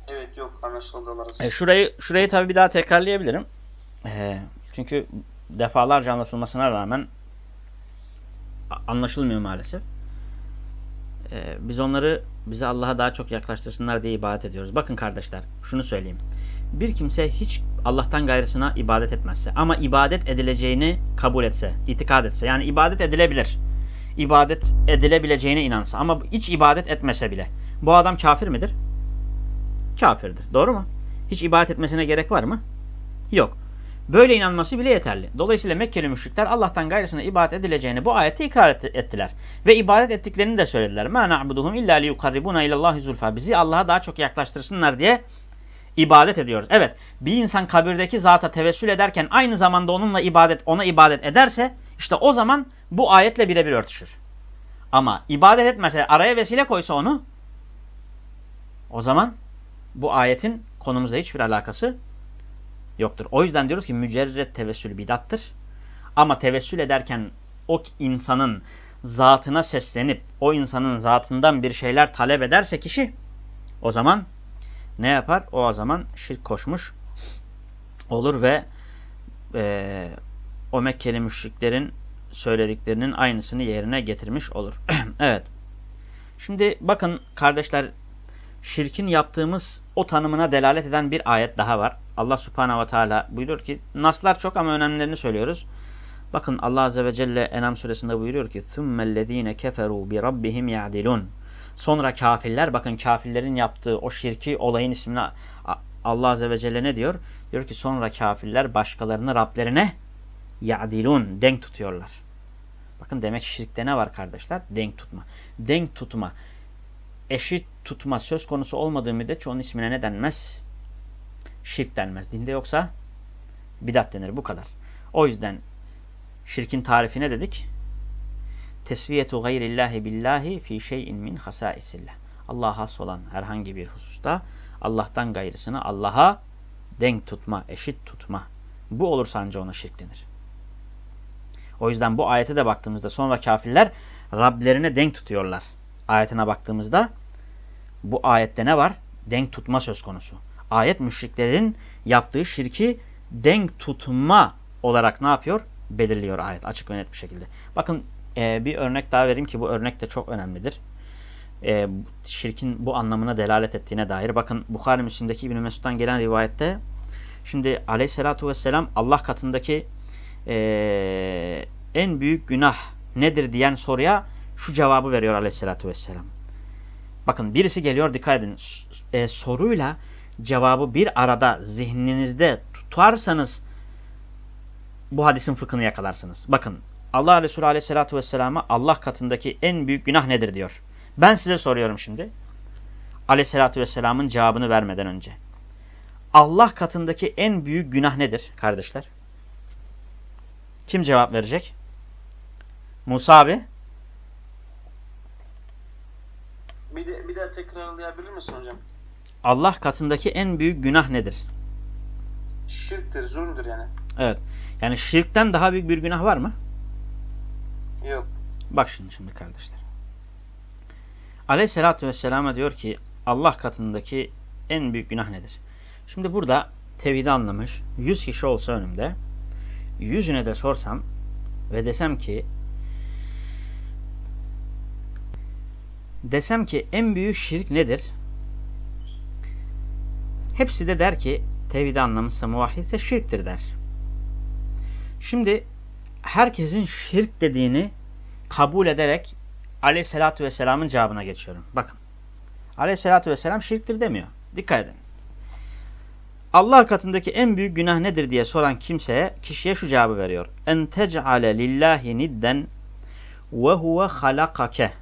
Speaker 2: Evet yok anlaşıldı.
Speaker 1: E, şurayı şurayı tabii bir daha tekrarlayabilirim. E, çünkü defalarca anlatılmasına rağmen anlaşılmıyor maalesef. E, biz onları bize Allah'a daha çok yaklaştırsınlar diye ibadet ediyoruz. Bakın kardeşler şunu söyleyeyim. Bir kimse hiç Allah'tan gayrısına ibadet etmezse ama ibadet edileceğini kabul etse, itikad etse yani ibadet edilebilir. İbadet edilebileceğine inansa ama hiç ibadet etmese bile bu adam kafir midir? Kafirdir. Doğru mu? Hiç ibadet etmesine gerek var mı? Yok. Böyle inanması bile yeterli. Dolayısıyla Mekkeli müşrikler Allah'tan gayrısına ibadet edileceğini bu ayette ikrar ettiler. Ve ibadet ettiklerini de söylediler. مَا نَعْبُدُهُمْ اِلَّا لِيُقَرِّبُونَ اِلَى اللّٰهِ زُلْفَى Bizi Allah'a daha çok yaklaştırsınlar diye ibadet ediyoruz. Evet bir insan kabirdeki zata tevessül ederken aynı zamanda onunla ibadet ona ibadet ederse işte o zaman bu ayetle birebir örtüşür. Ama ibadet etmese araya vesile koysa onu o zaman bu ayetin konumuzda hiçbir alakası yoktur. O yüzden diyoruz ki mücerret tevessül bidattır. Ama tevessül ederken o insanın zatına seslenip o insanın zatından bir şeyler talep ederse kişi o zaman ne yapar? O, zaman şirk koşmuş olur ve e, o Mekkeli müşriklerin söylediklerinin aynısını yerine getirmiş olur. evet. Şimdi bakın kardeşler şirkin yaptığımız o tanımına delalet eden bir ayet daha var. Allah subhanehu ve teala buyuruyor ki naslar çok ama önemlilerini söylüyoruz. Bakın Allah azze ve celle Enam suresinde buyuruyor ki ثُمَّ الَّذ۪ينَ كَفَرُوا بِرَبِّهِمْ يَعْدِلُونَ Sonra kafirler bakın kafirlerin yaptığı o şirki olayın ismini Allah azze ve celle ne diyor? Diyor ki sonra kafirler başkalarını Rablerine ya'dilun denk tutuyorlar. Bakın demek şirkte ne var kardeşler? Denk tutma. Denk tutma. Eşit tutma söz konusu olmadığı müddetçe onun ismine ne denmez? Şirk denmez. Dinde yoksa bidat denir. Bu kadar. O yüzden şirkin tarifi ne dedik? Tesviyetu gayrillahi billahi fi şeyin min hasaisillah. Allah'a has olan herhangi bir hususta Allah'tan gayrısını Allah'a denk tutma, eşit tutma. Bu olursa ancak ona şirk denir. O yüzden bu ayete de baktığımızda sonra kafirler Rablerine denk tutuyorlar. Ayetine baktığımızda bu ayette ne var? Denk tutma söz konusu. Ayet müşriklerin yaptığı şirki denk tutma olarak ne yapıyor? Belirliyor ayet açık ve net bir şekilde. Bakın e, bir örnek daha vereyim ki bu örnek de çok önemlidir. E, şirkin bu anlamına delalet ettiğine dair. Bakın Bukhari Müslim'deki İbn Mesud'dan gelen rivayette şimdi aleyhissalatu vesselam Allah katındaki e, en büyük günah nedir diyen soruya şu cevabı veriyor aleyhissalatü vesselam. Bakın birisi geliyor dikkat edin. E, soruyla cevabı bir arada zihninizde tutarsanız bu hadisin fıkhını yakalarsınız. Bakın Allah Resulü aleyhissalatü vesselama Allah katındaki en büyük günah nedir diyor. Ben size soruyorum şimdi. Aleyhissalatü vesselamın cevabını vermeden önce. Allah katındaki en büyük günah nedir kardeşler? Kim cevap verecek? Musa abi.
Speaker 2: Bir, de, bir daha tekrarlayabilir misin hocam?
Speaker 1: Allah katındaki en büyük günah nedir?
Speaker 2: Şirktir, zulümdür yani.
Speaker 1: Evet. Yani şirkten daha büyük bir günah var mı?
Speaker 2: Yok.
Speaker 1: Bak şimdi şimdi kardeşler. Aleyhisselatü Vesselam'a diyor ki Allah katındaki en büyük günah nedir? Şimdi burada tevhidi anlamış 100 kişi olsa önümde yüzüne de sorsam ve desem ki desem ki en büyük şirk nedir? Hepsi de der ki tevhidi anlamışsa muvahhidse şirktir der. Şimdi herkesin şirk dediğini kabul ederek aleyhissalatü vesselamın cevabına geçiyorum. Bakın. Aleyhissalatü vesselam şirktir demiyor. Dikkat edin. Allah katındaki en büyük günah nedir diye soran kimseye, kişiye şu cevabı veriyor. En tec'ale lillahi nidden ve huve halakake.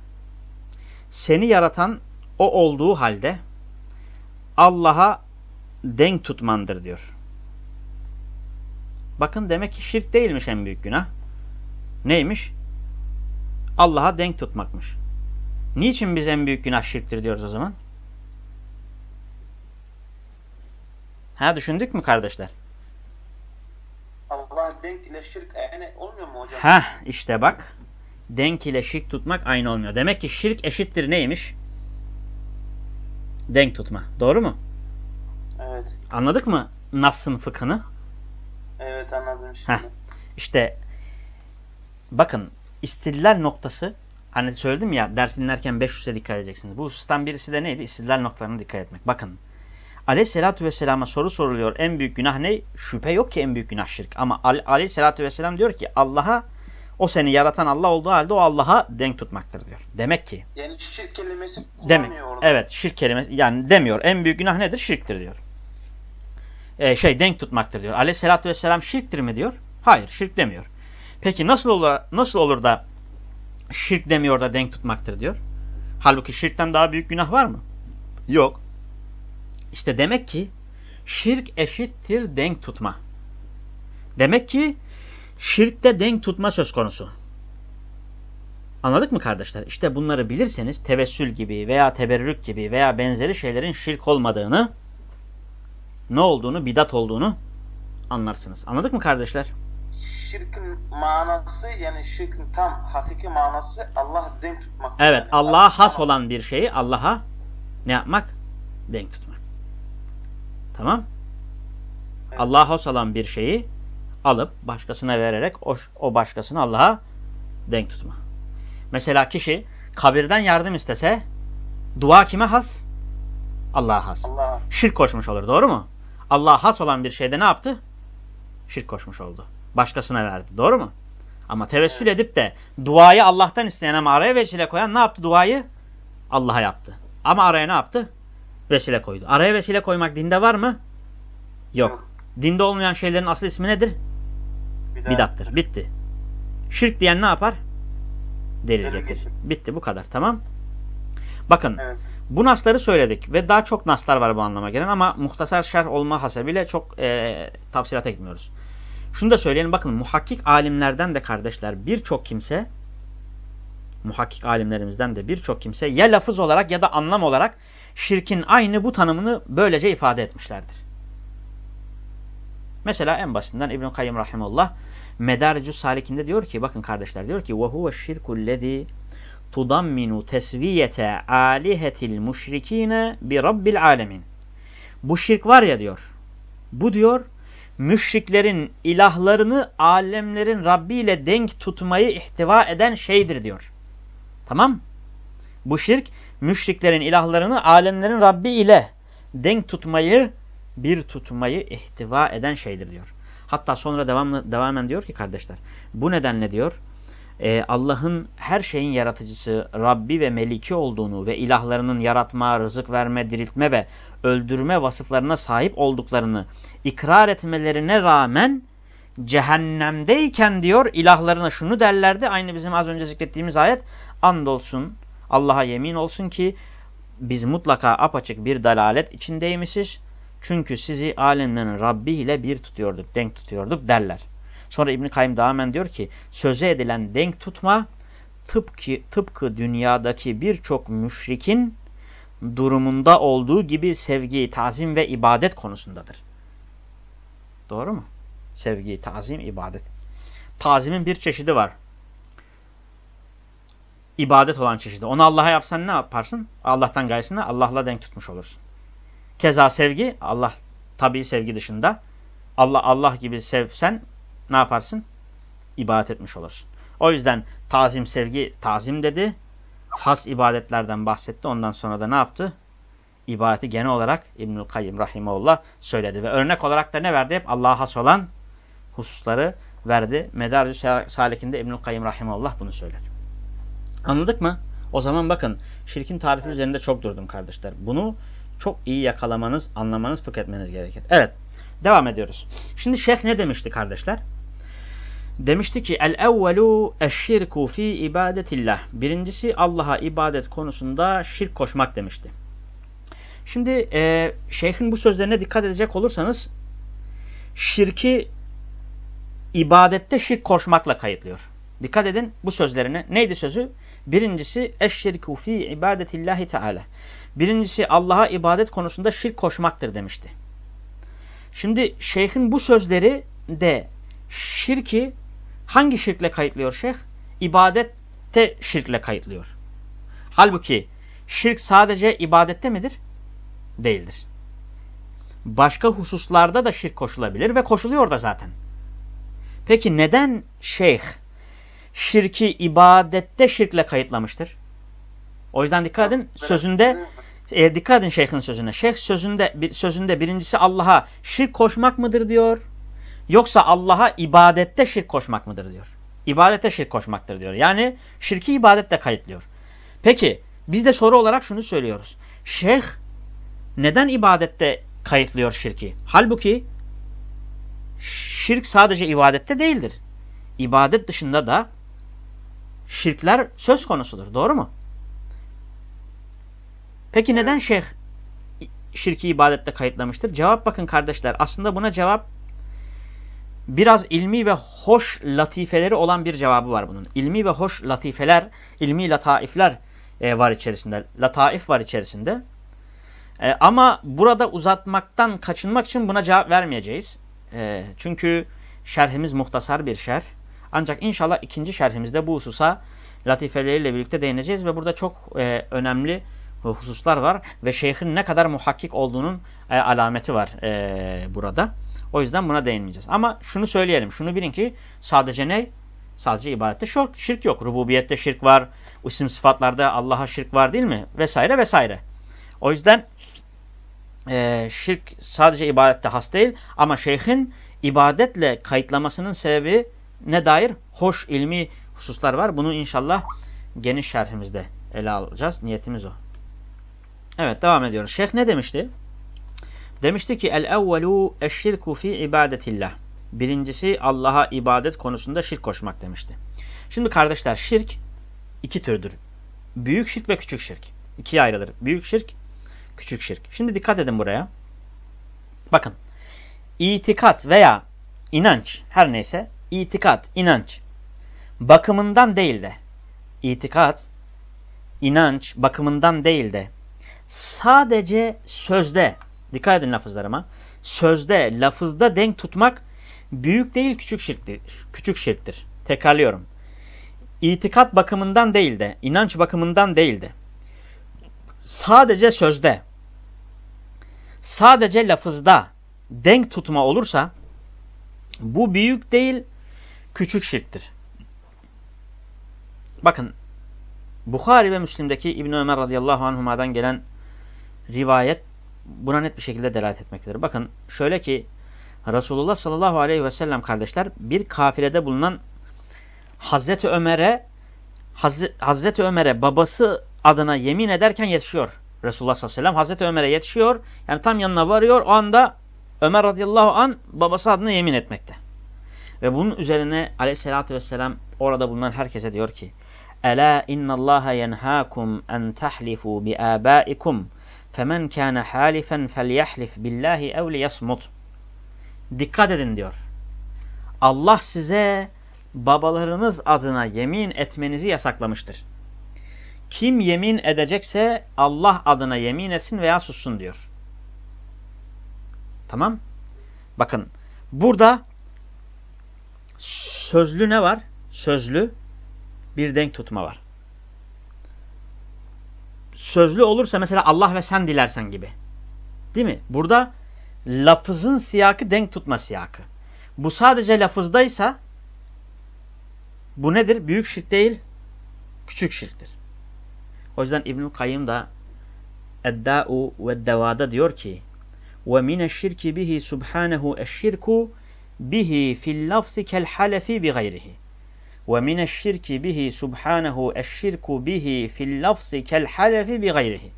Speaker 1: Seni yaratan o olduğu halde Allah'a denk tutmandır diyor. Bakın demek ki şirk değilmiş en büyük günah. Neymiş? Allah'a denk tutmakmış. Niçin biz en büyük günah şirktir diyoruz o zaman? Ha düşündük mü kardeşler?
Speaker 2: Allah'a denk ile şirk aynı olmuyor mu hocam?
Speaker 1: Ha işte bak. Denk ile şirk tutmak aynı olmuyor. Demek ki şirk eşittir neymiş? Denk tutma. Doğru mu?
Speaker 2: Evet.
Speaker 1: Anladık mı Nas'ın fıkhını?
Speaker 2: Evet anladım şimdi.
Speaker 1: Heh. İşte bakın istidlal noktası hani söyledim ya ders dinlerken 5 hususa dikkat edeceksiniz. Bu husustan birisi de neydi? İstidlal noktalarına dikkat etmek. Bakın Aleyhisselatü Vesselam'a soru soruluyor. En büyük günah ne? Şüphe yok ki en büyük günah şirk. Ama Aleyhisselatü Vesselam diyor ki Allah'a o seni yaratan Allah olduğu halde o Allah'a denk tutmaktır diyor. Demek ki.
Speaker 2: Yani şirk kelimesi
Speaker 1: demek, orada. Evet şirk kelimesi yani demiyor. En büyük günah nedir? Şirktir diyor. Ee, şey denk tutmaktır diyor. Aleyhisselatü Vesselam şirktir mi diyor? Hayır şirk demiyor. Peki nasıl olur, nasıl olur da şirk demiyor da denk tutmaktır diyor? Halbuki şirkten daha büyük günah var mı? Yok. İşte demek ki şirk eşittir denk tutma. Demek ki şirkte denk tutma söz konusu. Anladık mı kardeşler? İşte bunları bilirseniz tevessül gibi veya teberrük gibi veya benzeri şeylerin şirk olmadığını, ne olduğunu, bidat olduğunu anlarsınız. Anladık mı kardeşler?
Speaker 2: Şirkin manası yani şirkin tam hakiki manası Allah denk tutmak.
Speaker 1: Evet Allah'a has olan bir şeyi Allah'a ne yapmak? Denk tutmak. Tamam. Allah'a has olan bir şeyi alıp başkasına vererek o, o başkasını Allah'a denk tutma. Mesela kişi kabirden yardım istese dua kime has? Allah'a has.
Speaker 2: Allah.
Speaker 1: Şirk koşmuş olur. Doğru mu? Allah'a has olan bir şeyde ne yaptı? Şirk koşmuş oldu. Başkasına verdi. Doğru mu? Ama tevessül edip de duayı Allah'tan isteyen ama araya vesile koyan ne yaptı duayı? Allah'a yaptı. Ama araya ne yaptı? Vesile koydu. Araya vesile koymak dinde var mı? Yok. Dinde olmayan şeylerin asıl ismi nedir?
Speaker 2: Bidat.
Speaker 1: Bidattır. Bitti. Şirk diyen ne yapar? Delil getirir. Bitti bu kadar tamam. Bakın
Speaker 2: Evet.
Speaker 1: Bu nasları söyledik ve daha çok naslar var bu anlama gelen ama muhtasar şerh olma hasebiyle çok e, tafsilata gitmiyoruz. Şunu da söyleyelim bakın muhakkik alimlerden de kardeşler birçok kimse muhakkik alimlerimizden de birçok kimse ya lafız olarak ya da anlam olarak şirkin aynı bu tanımını böylece ifade etmişlerdir. Mesela en basitinden İbn Kayyım rahimehullah Medaricus Salik'inde diyor ki bakın kardeşler diyor ki ve huve şirkullezî tudamminu tesviyete alihetil müşrikine bi rabbil alemin. Bu şirk var ya diyor. Bu diyor müşriklerin ilahlarını alemlerin Rabbi ile denk tutmayı ihtiva eden şeydir diyor. Tamam? Bu şirk müşriklerin ilahlarını alemlerin Rabbi ile denk tutmayı bir tutmayı ihtiva eden şeydir diyor. Hatta sonra devamlı, devamen diyor ki kardeşler bu nedenle diyor e, Allah'ın her şeyin yaratıcısı Rabbi ve Meliki olduğunu ve ilahlarının yaratma, rızık verme, diriltme ve öldürme vasıflarına sahip olduklarını ikrar etmelerine rağmen cehennemdeyken diyor ilahlarına şunu derlerdi. Aynı bizim az önce zikrettiğimiz ayet andolsun Allah'a yemin olsun ki biz mutlaka apaçık bir dalalet içindeymişiz. Çünkü sizi alemlerin Rabbi ile bir tutuyorduk, denk tutuyorduk derler. Sonra İbn Kayyım devamen diyor ki söze edilen denk tutma tıpkı, tıpkı dünyadaki birçok müşrikin durumunda olduğu gibi sevgi, tazim ve ibadet konusundadır. Doğru mu? Sevgi, tazim, ibadet. Tazimin bir çeşidi var. İbadet olan çeşidi. Onu Allah'a yapsan ne yaparsın? Allah'tan gayesine Allah'la denk tutmuş olursun. Keza sevgi, Allah tabii sevgi dışında. Allah Allah gibi sevsen ne yaparsın? İbadet etmiş olursun. O yüzden tazim sevgi tazim dedi. Has ibadetlerden bahsetti. Ondan sonra da ne yaptı? İbadeti genel olarak İbnül Kayyim Rahimullah söyledi. Ve örnek olarak da ne verdi? Hep Allah'a has olan hususları verdi. Medarcı Salik'inde İbnül Kayyim Rahimullah bunu söyler. Anladık mı? O zaman bakın şirkin tarifi üzerinde çok durdum kardeşler. Bunu çok iyi yakalamanız, anlamanız, fıkh etmeniz gerekir. Evet. Devam ediyoruz. Şimdi şeyh ne demişti kardeşler? Demişti ki el evvelu eşşirku fi ibadetillah. Birincisi Allah'a ibadet konusunda şirk koşmak demişti. Şimdi e, şeyhin bu sözlerine dikkat edecek olursanız şirki ibadette şirk koşmakla kayıtlıyor. Dikkat edin bu sözlerine. Neydi sözü? Birincisi eşşirku fi ibadetillahi teala. Birincisi Allah'a ibadet konusunda şirk koşmaktır demişti. Şimdi şeyhin bu sözleri de şirki hangi şirkle kayıtlıyor şeyh? İbadette şirkle kayıtlıyor. Halbuki şirk sadece ibadette midir? Değildir. Başka hususlarda da şirk koşulabilir ve koşuluyor da zaten. Peki neden şeyh şirki ibadette şirkle kayıtlamıştır? O yüzden dikkat edin sözünde e, dikkat edin şeyhin sözüne. Şeyh sözünde bir, sözünde birincisi Allah'a şirk koşmak mıdır diyor. Yoksa Allah'a ibadette şirk koşmak mıdır diyor. İbadette şirk koşmaktır diyor. Yani şirki ibadette kayıtlıyor. Peki biz de soru olarak şunu söylüyoruz. Şeyh neden ibadette kayıtlıyor şirki? Halbuki şirk sadece ibadette değildir. İbadet dışında da şirkler söz konusudur. Doğru mu? Peki neden şeyh şirki ibadette kayıtlamıştır? Cevap bakın kardeşler. Aslında buna cevap biraz ilmi ve hoş latifeleri olan bir cevabı var bunun. İlmi ve hoş latifeler, ilmi lataifler e, var içerisinde. Lataif var içerisinde. E, ama burada uzatmaktan kaçınmak için buna cevap vermeyeceğiz. E, çünkü şerhimiz muhtasar bir şerh. Ancak inşallah ikinci şerhimizde bu hususa latifeleriyle birlikte değineceğiz ve burada çok e, önemli hususlar var ve şeyhin ne kadar muhakkik olduğunun e, alameti var e, burada. O yüzden buna değinmeyeceğiz. Ama şunu söyleyelim, şunu bilin ki sadece ne? Sadece ibadette şirk, şirk yok. Rububiyette şirk var, isim sıfatlarda Allah'a şirk var değil mi? Vesaire vesaire. O yüzden e, şirk sadece ibadette has değil ama şeyhin ibadetle kayıtlamasının sebebi ne dair? Hoş ilmi hususlar var. Bunu inşallah geniş şerhimizde ele alacağız. Niyetimiz o. Evet devam ediyoruz. Şeyh ne demişti? Demişti ki el evvelu eşşirku fi ibadetillah. Birincisi Allah'a ibadet konusunda şirk koşmak demişti. Şimdi kardeşler şirk iki türdür. Büyük şirk ve küçük şirk. İkiye ayrılır. Büyük şirk, küçük şirk. Şimdi dikkat edin buraya. Bakın. İtikat veya inanç her neyse itikat, inanç bakımından değil de itikat, inanç bakımından değil de sadece sözde dikkat edin lafızlarıma sözde, lafızda denk tutmak büyük değil küçük şirktir. Küçük şirktir. Tekrarlıyorum. İtikat bakımından değil de, inanç bakımından değil de sadece sözde, sadece lafızda denk tutma olursa bu büyük değil küçük şirktir. Bakın Bukhari ve Müslim'deki İbn Ömer radıyallahu anhuma'dan gelen rivayet buna net bir şekilde delalet etmektedir. Bakın şöyle ki Resulullah sallallahu aleyhi ve sellem kardeşler bir kafilede bulunan Hazreti Ömer'e Hazreti Ömer'e babası adına yemin ederken yetişiyor. Resulullah sallallahu aleyhi ve sellem Hazreti Ömer'e yetişiyor. Yani tam yanına varıyor. O anda Ömer radıyallahu an babası adına yemin etmekte. Ve bunun üzerine aleyhissalatü vesselam orada bulunan herkese diyor ki Ela innallaha yenhâkum en tahlifu bi âbâikum femen kâne hâlifen felyahlif billahi ev liyasmut. Dikkat edin diyor. Allah size babalarınız adına yemin etmenizi yasaklamıştır. Kim yemin edecekse Allah adına yemin etsin veya sussun diyor. Tamam. Bakın burada sözlü ne var? Sözlü bir denk tutma var Sözlü olursa mesela Allah ve sen dilersen gibi. Değil mi? Burada lafızın siyakı denk tutma siyakı. Bu sadece lafızdaysa bu nedir? Büyük şirk değil, küçük şirktir. O yüzden İbnül Kayyım da Edda'u ve Deva'da diyor ki وَمِنَ الشِّرْكِ بِهِ سُبْحَانَهُ الشِّرْكُ bihi fil lafzi kel halefi bi gayrihi. ve mineşşirki bihi subhanehu eşşirku bihi fil lafzi kel halefi bi gayrihi.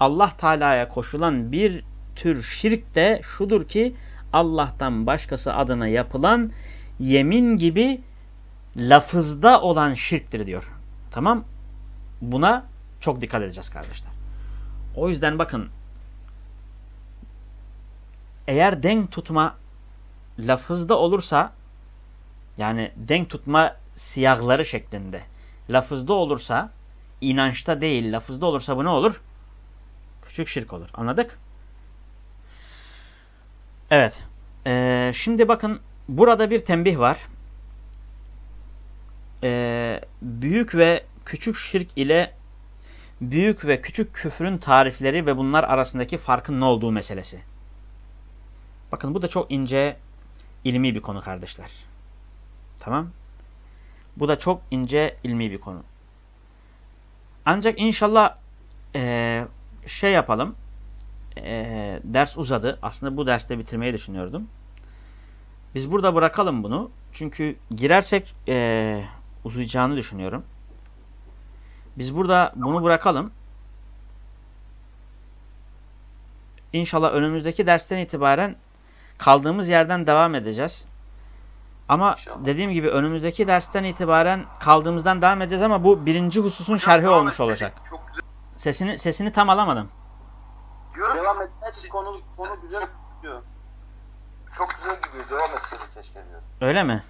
Speaker 1: Allah Teala'ya koşulan bir tür şirk de şudur ki Allah'tan başkası adına yapılan yemin gibi lafızda olan şirktir diyor. Tamam? Buna çok dikkat edeceğiz kardeşler. O yüzden bakın eğer denk tutma lafızda olursa yani denk tutma siyahları şeklinde lafızda olursa inançta değil lafızda olursa bu ne olur? Küçük şirk olur. Anladık? Evet. Ee, şimdi bakın burada bir tembih var. Ee, büyük ve küçük şirk ile büyük ve küçük küfrün tarifleri ve bunlar arasındaki farkın ne olduğu meselesi. Bakın bu da çok ince ilmi bir konu kardeşler. Tamam. Bu da çok ince ilmi bir konu. Ancak inşallah e, şey yapalım. E, ders uzadı. Aslında bu derste bitirmeyi düşünüyordum. Biz burada bırakalım bunu. Çünkü girersek e, uzayacağını düşünüyorum. Biz burada bunu bırakalım. İnşallah önümüzdeki dersten itibaren kaldığımız yerden devam edeceğiz. Ama İnşallah. dediğim gibi önümüzdeki dersten itibaren kaldığımızdan devam edeceğiz ama bu birinci hususun Hocam, şerhi olmuş olacak. Çok güzel. Sesini sesini tam alamadım.
Speaker 2: Diyorum devam etseydik konu, konu güzel gidiyor. Çok güzel gidiyor. Devam etseydik keşke diyor.
Speaker 1: Öyle mi?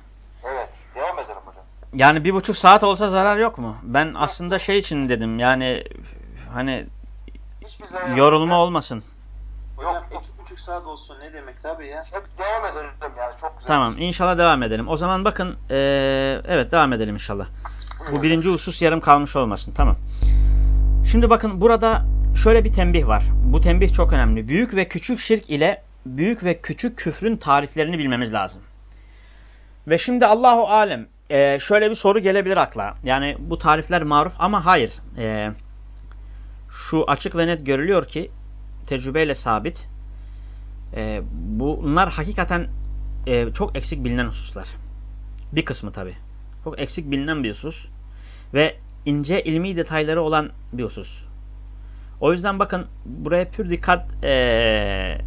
Speaker 2: Evet. Devam edelim hocam.
Speaker 1: Yani bir buçuk saat olsa zarar yok mu? Ben yok. aslında şey için dedim yani hani yorulma olmasın.
Speaker 2: Yok buçuk saat olsun ne demek tabii ya. Hep devam edelim yani çok güzel.
Speaker 1: Tamam inşallah devam edelim. O zaman bakın ee, evet devam edelim inşallah. Bu birinci husus yarım kalmış olmasın. Tamam. Şimdi bakın burada şöyle bir tembih var. Bu tembih çok önemli. Büyük ve küçük şirk ile büyük ve küçük küfrün tariflerini bilmemiz lazım. Ve şimdi Allahu alem e, şöyle bir soru gelebilir akla. Yani bu tarifler maruf ama hayır. E, şu açık ve net görülüyor ki tecrübeyle sabit. E, bunlar hakikaten e, çok eksik bilinen hususlar. Bir kısmı tabi. Çok eksik bilinen bir husus. Ve ince ilmi detayları olan bir husus. O yüzden bakın buraya pür dikkat e,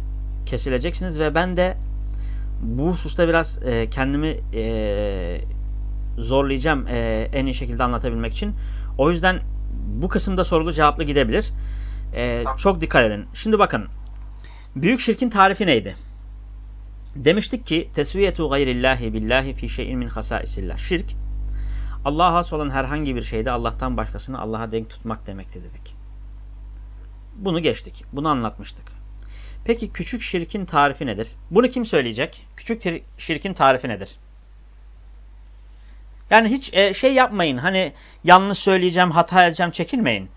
Speaker 1: kesileceksiniz ve ben de bu hususta biraz e, kendimi e, zorlayacağım e, en iyi şekilde anlatabilmek için. O yüzden bu kısımda sorulu cevaplı gidebilir. E, çok dikkat edin. Şimdi bakın. Büyük şirkin tarifi neydi? Demiştik ki tesviyetu gayrillahi billahi fi şeyin min hasaisillah. Şirk Allah'a has olan herhangi bir şeyde Allah'tan başkasını Allah'a denk tutmak demekti dedik. Bunu geçtik. Bunu anlatmıştık. Peki küçük şirkin tarifi nedir? Bunu kim söyleyecek? Küçük şirkin tarifi nedir? Yani hiç e, şey yapmayın. Hani yanlış söyleyeceğim, hata edeceğim, çekinmeyin.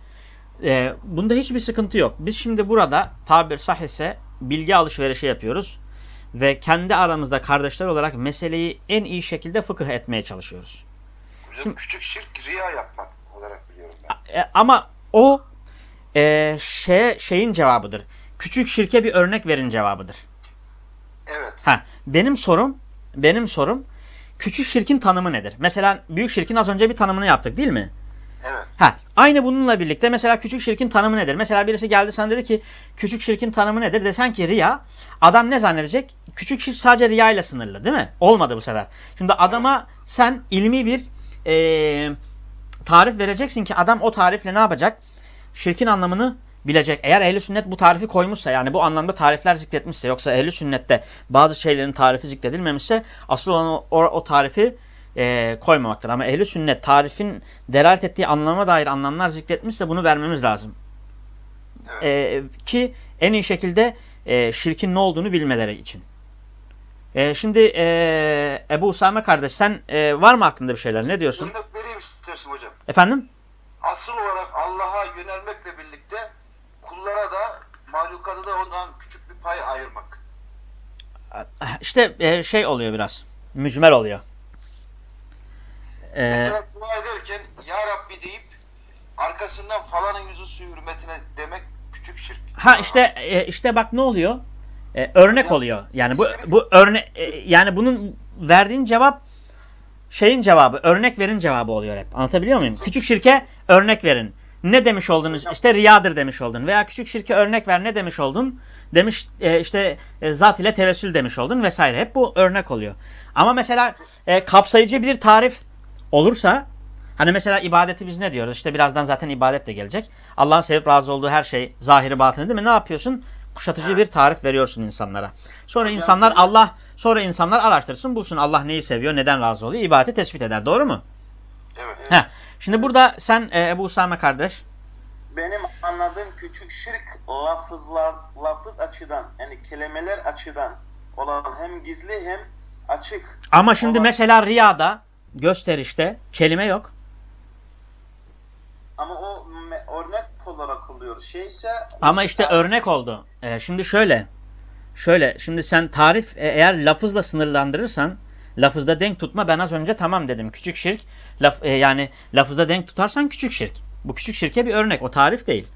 Speaker 1: E, bunda hiçbir sıkıntı yok. Biz şimdi burada tabir sahese bilgi alışverişi yapıyoruz. Ve kendi aramızda kardeşler olarak meseleyi en iyi şekilde fıkıh etmeye çalışıyoruz.
Speaker 3: Hocam şimdi, küçük şirk riya yapmak olarak biliyorum ben.
Speaker 1: E, ama o e, şey, şeyin cevabıdır. Küçük şirke bir örnek verin cevabıdır.
Speaker 3: Evet.
Speaker 1: Ha, benim sorum, benim sorum küçük şirkin tanımı nedir? Mesela büyük şirkin az önce bir tanımını yaptık değil mi?
Speaker 3: Evet.
Speaker 1: Ha, aynı bununla birlikte mesela küçük şirkin tanımı nedir? Mesela birisi geldi sana dedi ki küçük şirkin tanımı nedir? Desen ki riya. Adam ne zannedecek? Küçük şirk sadece riya ile sınırlı değil mi? Olmadı bu sefer. Şimdi adama sen ilmi bir e, tarif vereceksin ki adam o tarifle ne yapacak? Şirkin anlamını bilecek. Eğer ehli sünnet bu tarifi koymuşsa yani bu anlamda tarifler zikretmişse yoksa ehli sünnette bazı şeylerin tarifi zikredilmemişse asıl olan o, o tarifi e, koymamaktır. Ama ehli sünnet tarifin delalet ettiği anlama dair anlamlar zikretmişse bunu vermemiz lazım. Evet. E, ki en iyi şekilde e, şirkin ne olduğunu bilmeleri için. E, şimdi e, Ebu Usame kardeş sen e, var mı aklında bir şeyler? Ne diyorsun?
Speaker 3: Örnek vereyim istersin hocam.
Speaker 1: Efendim?
Speaker 3: Asıl olarak Allah'a yönelmekle birlikte kullara da mahlukata da ondan küçük bir pay ayırmak.
Speaker 1: İşte e, şey oluyor biraz. Mücmel oluyor.
Speaker 3: Ee, Mesela dua ederken Ya Rabbi deyip arkasından falanın yüzü suyu hürmetine demek küçük şirk.
Speaker 1: Ha işte e, işte bak ne oluyor? E, örnek oluyor. Yani bu bu örnek e, yani bunun verdiğin cevap şeyin cevabı, örnek verin cevabı oluyor hep. Anlatabiliyor muyum? Küçük şirke örnek verin. Ne demiş oldunuz? İşte riyadır demiş oldun. Veya küçük şirke örnek ver ne demiş oldun? Demiş e, işte e, zat ile tevessül demiş oldun vesaire. Hep bu örnek oluyor. Ama mesela e, kapsayıcı bir tarif olursa hani mesela ibadeti biz ne diyoruz? İşte birazdan zaten ibadet de gelecek. Allah'ın sevip razı olduğu her şey zahiri batını değil mi? Ne yapıyorsun? Kuşatıcı bir tarif veriyorsun insanlara. Sonra Hocam, insanlar Allah sonra insanlar araştırsın bulsun Allah neyi seviyor, neden razı oluyor, ibadeti tespit eder. Doğru mu?
Speaker 3: Evet.
Speaker 1: Heh. Şimdi burada sen e, Ebu Usame kardeş.
Speaker 2: Benim anladığım küçük şirk lafızlar, lafız açıdan yani kelimeler açıdan olan hem gizli hem açık.
Speaker 1: Ama şimdi olan... mesela riyada gösterişte kelime yok.
Speaker 2: Ama o örnek olarak oluyor. Şeyse
Speaker 1: Ama işte tarif... örnek oldu. Ee, şimdi şöyle. Şöyle şimdi sen tarif e, eğer lafızla sınırlandırırsan lafızda denk tutma ben az önce tamam dedim. Küçük şirk laf, e, yani lafızda denk tutarsan küçük şirk. Bu küçük şirke bir örnek. O tarif değil.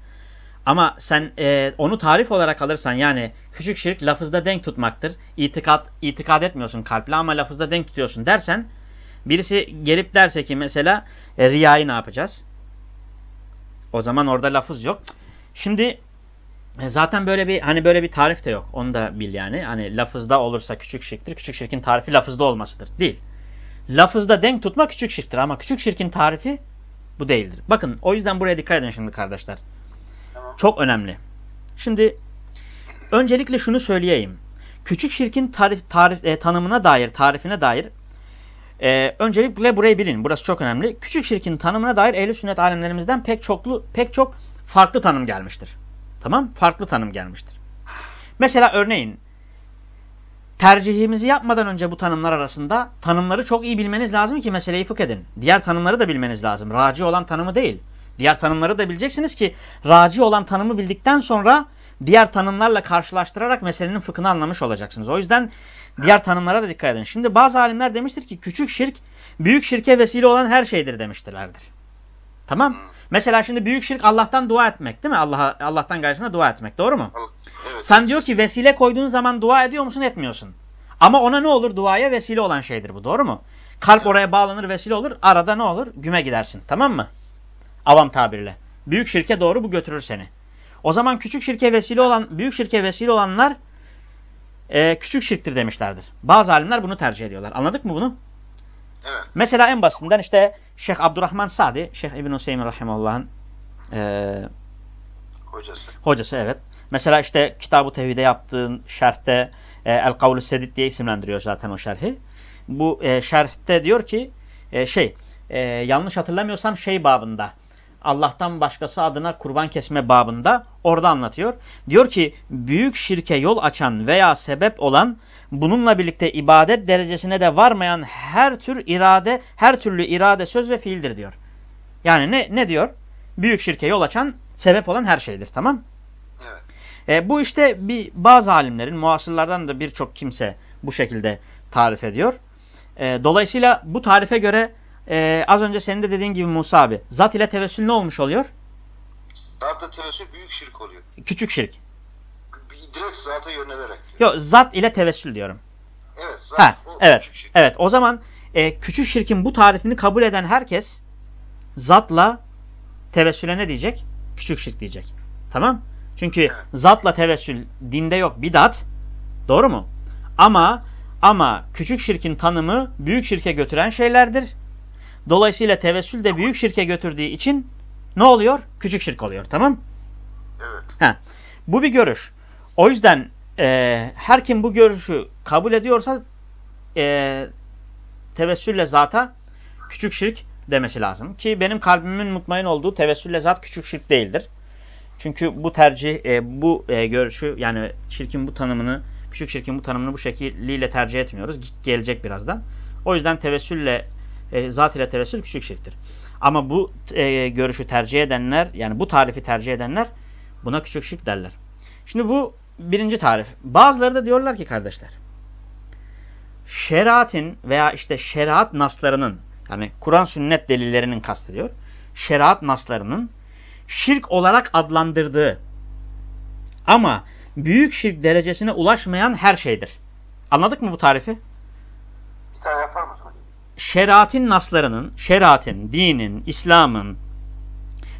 Speaker 1: Ama sen e, onu tarif olarak alırsan yani küçük şirk lafızda denk tutmaktır. İtikad, itikad etmiyorsun kalple ama lafızda denk tutuyorsun dersen birisi gelip derse ki mesela e, riyayı ne yapacağız? O zaman orada lafız yok. Şimdi e, zaten böyle bir hani böyle bir tarif de yok. Onu da bil yani. Hani lafızda olursa küçük şirktir. Küçük şirkin tarifi lafızda olmasıdır. Değil. Lafızda denk tutma küçük şirktir ama küçük şirkin tarifi bu değildir. Bakın o yüzden buraya dikkat edin şimdi kardeşler. Tamam. Çok önemli. Şimdi öncelikle şunu söyleyeyim. Küçük şirkin tarif, tarif e, tanımına dair, tarifine dair e, öncelikle burayı bilin. Burası çok önemli. Küçük şirkin tanımına dair ehl sünnet alemlerimizden pek çoklu pek çok farklı tanım gelmiştir. Tamam? Farklı tanım gelmiştir. Mesela örneğin tercihimizi yapmadan önce bu tanımlar arasında tanımları çok iyi bilmeniz lazım ki meseleyi fıkh edin. Diğer tanımları da bilmeniz lazım. Raci olan tanımı değil. Diğer tanımları da bileceksiniz ki raci olan tanımı bildikten sonra diğer tanımlarla karşılaştırarak meselenin fıkhını anlamış olacaksınız. O yüzden diğer tanımlara da dikkat edin. Şimdi bazı alimler demiştir ki küçük şirk büyük şirke vesile olan her şeydir demiştirlerdir. Tamam? Mesela şimdi büyük şirk Allah'tan dua etmek değil mi? Allah Allah'tan gayrısına dua etmek. Doğru mu?
Speaker 3: Evet.
Speaker 1: Sen diyor ki vesile koyduğun zaman dua ediyor musun etmiyorsun. Ama ona ne olur? Duaya vesile olan şeydir bu. Doğru mu? Kalp oraya bağlanır vesile olur. Arada ne olur? Güme gidersin. Tamam mı? Avam tabirle. Büyük şirke doğru bu götürür seni. O zaman küçük şirke vesile olan, büyük şirke vesile olanlar e, küçük şirktir demişlerdir. Bazı alimler bunu tercih ediyorlar. Anladık mı bunu?
Speaker 3: Evet.
Speaker 1: Mesela en basitinden işte Şeyh Abdurrahman Sadi, Şeyh İbn Hüseyin Rahimahullah'ın e,
Speaker 3: Hocası.
Speaker 1: hocası evet. Mesela işte Kitab-ı Tevhid'e yaptığın şerhte e, El Kavlu Sedid diye isimlendiriyor zaten o şerhi. Bu e, şerhte diyor ki e, şey e, yanlış hatırlamıyorsam şey babında Allah'tan başkası adına kurban kesme babında orada anlatıyor. Diyor ki büyük şirke yol açan veya sebep olan bununla birlikte ibadet derecesine de varmayan her tür irade, her türlü irade, söz ve fiildir diyor. Yani ne, ne diyor? Büyük şirke yol açan, sebep olan her şeydir. Tamam
Speaker 3: Evet.
Speaker 1: e, bu işte bir bazı alimlerin, muasırlardan da birçok kimse bu şekilde tarif ediyor. E, dolayısıyla bu tarife göre e, az önce senin de dediğin gibi Musa abi, zat ile tevessül ne olmuş oluyor?
Speaker 3: Zaten tevessül büyük şirk oluyor.
Speaker 1: Küçük şirk.
Speaker 3: Direkt zata yönelerek.
Speaker 1: Yok zat ile tevessül diyorum.
Speaker 3: Evet. Zat,
Speaker 1: Ha,
Speaker 3: o
Speaker 1: evet.
Speaker 3: küçük şirk.
Speaker 1: Evet o zaman e, küçük şirkin bu tarifini kabul eden herkes zatla tevessüle ne diyecek? Küçük şirk diyecek. Tamam? Çünkü
Speaker 3: Evet.
Speaker 1: zatla tevessül dinde yok bidat. Doğru mu? Ama ama küçük şirkin tanımı büyük şirke götüren şeylerdir. Dolayısıyla tevessül de büyük şirke götürdüğü için ne oluyor? Küçük şirk oluyor. Tamam?
Speaker 3: Evet.
Speaker 1: Ha, bu bir görüş. O yüzden e, her kim bu görüşü kabul ediyorsa e, tevessülle zata küçük şirk demesi lazım. Ki benim kalbimin mutmain olduğu tevessülle zat küçük şirk değildir. Çünkü bu tercih, e, bu e, görüşü yani şirkin bu tanımını, küçük şirkin bu tanımını bu şekliyle tercih etmiyoruz. Gelecek birazdan. O yüzden tevessülle, e, zat ile tevessül küçük şirktir. Ama bu e, görüşü tercih edenler, yani bu tarifi tercih edenler buna küçük şirk derler. Şimdi bu birinci tarif. Bazıları da diyorlar ki kardeşler, şeriatin veya işte şeriat naslarının, yani Kur'an sünnet delillerinin kastediyor, şeriat naslarının şirk olarak adlandırdığı ama büyük şirk derecesine ulaşmayan her şeydir. Anladık mı bu tarifi?
Speaker 3: Bir tane yapar mısın?
Speaker 1: Şeriatin naslarının, şeriatin, dinin, İslam'ın,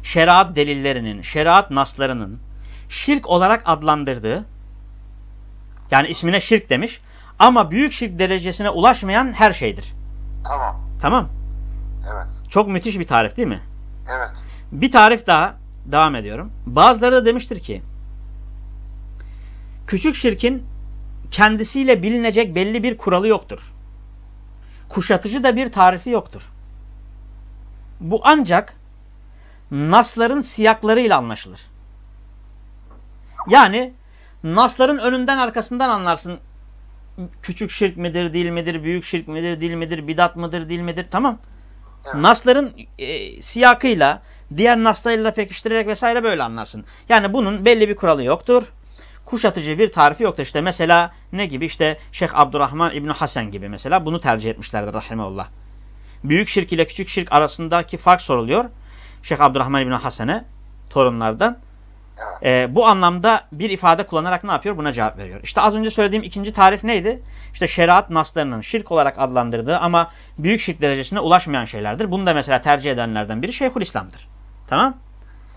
Speaker 1: şeriat delillerinin, şeriat naslarının şirk olarak adlandırdığı, yani ismine şirk demiş ama büyük şirk derecesine ulaşmayan her şeydir.
Speaker 3: Tamam.
Speaker 1: Tamam.
Speaker 3: Evet.
Speaker 1: Çok müthiş bir tarif değil mi?
Speaker 3: Evet.
Speaker 1: Bir tarif daha devam ediyorum. Bazıları da demiştir ki küçük şirkin kendisiyle bilinecek belli bir kuralı yoktur. Kuşatıcı da bir tarifi yoktur. Bu ancak nasların siyaklarıyla anlaşılır. Yani nasların önünden arkasından anlarsın. Küçük şirk midir, değil midir, büyük şirk midir, değil midir, bidat mıdır, değil midir? Tamam.
Speaker 3: Evet.
Speaker 1: Nasların e, siyakıyla, diğer naslarıyla pekiştirerek vesaire böyle anlarsın. Yani bunun belli bir kuralı yoktur. Kuşatıcı bir tarifi yoktur. İşte mesela ne gibi? İşte Şeyh Abdurrahman İbni Hasan gibi mesela bunu tercih etmişlerdir rahimeullah. Büyük şirk ile küçük şirk arasındaki fark soruluyor. Şeyh Abdurrahman İbni Hasan'e torunlardan. E, bu anlamda bir ifade kullanarak ne yapıyor? Buna cevap veriyor. İşte az önce söylediğim ikinci tarif neydi? İşte şeriat naslarının şirk olarak adlandırdığı ama büyük şirk derecesine ulaşmayan şeylerdir. Bunu da mesela tercih edenlerden biri Şeyhülislam'dır. Tamam?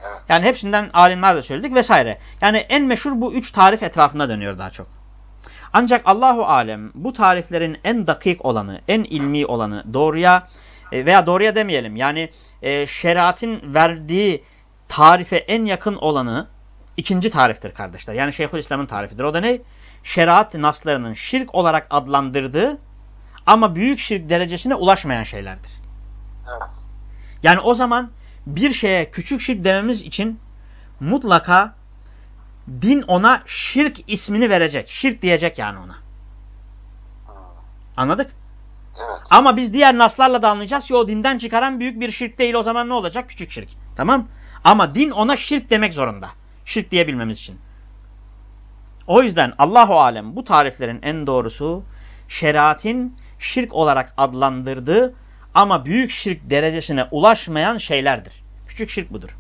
Speaker 3: Evet.
Speaker 1: Yani hepsinden alimler de söyledik vesaire. Yani en meşhur bu üç tarif etrafında dönüyor daha çok. Ancak Allahu alem bu tariflerin en dakik olanı, en ilmi olanı, doğruya e, veya doğruya demeyelim. Yani e, şeriatın verdiği tarife en yakın olanı ikinci tariftir kardeşler. Yani Şeyhülislam'ın tarifidir. O da ne? Şeriat naslarının şirk olarak adlandırdığı ama büyük şirk derecesine ulaşmayan şeylerdir.
Speaker 3: Evet.
Speaker 1: Yani o zaman bir şeye küçük şirk dememiz için mutlaka din ona şirk ismini verecek. Şirk diyecek yani ona. Anladık?
Speaker 3: Evet.
Speaker 1: Ama biz diğer naslarla da anlayacağız ki o dinden çıkaran büyük bir şirk değil. O zaman ne olacak? Küçük şirk. Tamam? Ama din ona şirk demek zorunda. Şirk diyebilmemiz için. O yüzden Allahu alem bu tariflerin en doğrusu şeriatin şirk olarak adlandırdığı ama büyük şirk derecesine ulaşmayan şeylerdir. Küçük şirk budur.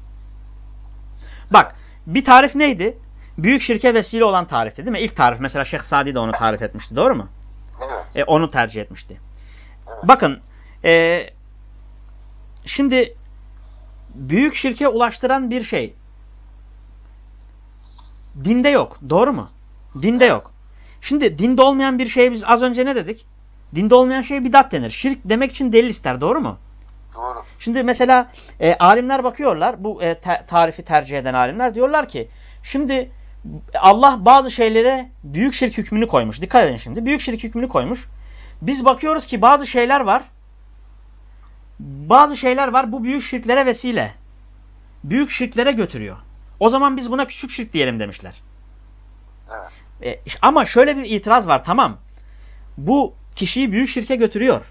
Speaker 1: Bak bir tarif neydi? Büyük şirke vesile olan tarifti değil mi? İlk tarif mesela Şeyh Sadi de onu tarif etmişti doğru mu? E, onu tercih etmişti. Bakın e, şimdi büyük şirke ulaştıran bir şey dinde yok. Doğru mu? Dinde yok. Şimdi dinde olmayan bir şeye biz az önce ne dedik? Dinde olmayan şeye bidat denir. Şirk demek için delil ister. Doğru mu?
Speaker 3: Doğru.
Speaker 1: Şimdi mesela e, alimler bakıyorlar. Bu e, te- tarifi tercih eden alimler diyorlar ki şimdi Allah bazı şeylere büyük şirk hükmünü koymuş. Dikkat edin şimdi. Büyük şirk hükmünü koymuş. Biz bakıyoruz ki bazı şeyler var. Bazı şeyler var bu büyük şirklere vesile. Büyük şirklere götürüyor. O zaman biz buna küçük şirk diyelim demişler.
Speaker 3: Evet.
Speaker 1: E, ama şöyle bir itiraz var. Tamam. Bu kişiyi büyük şirke götürüyor.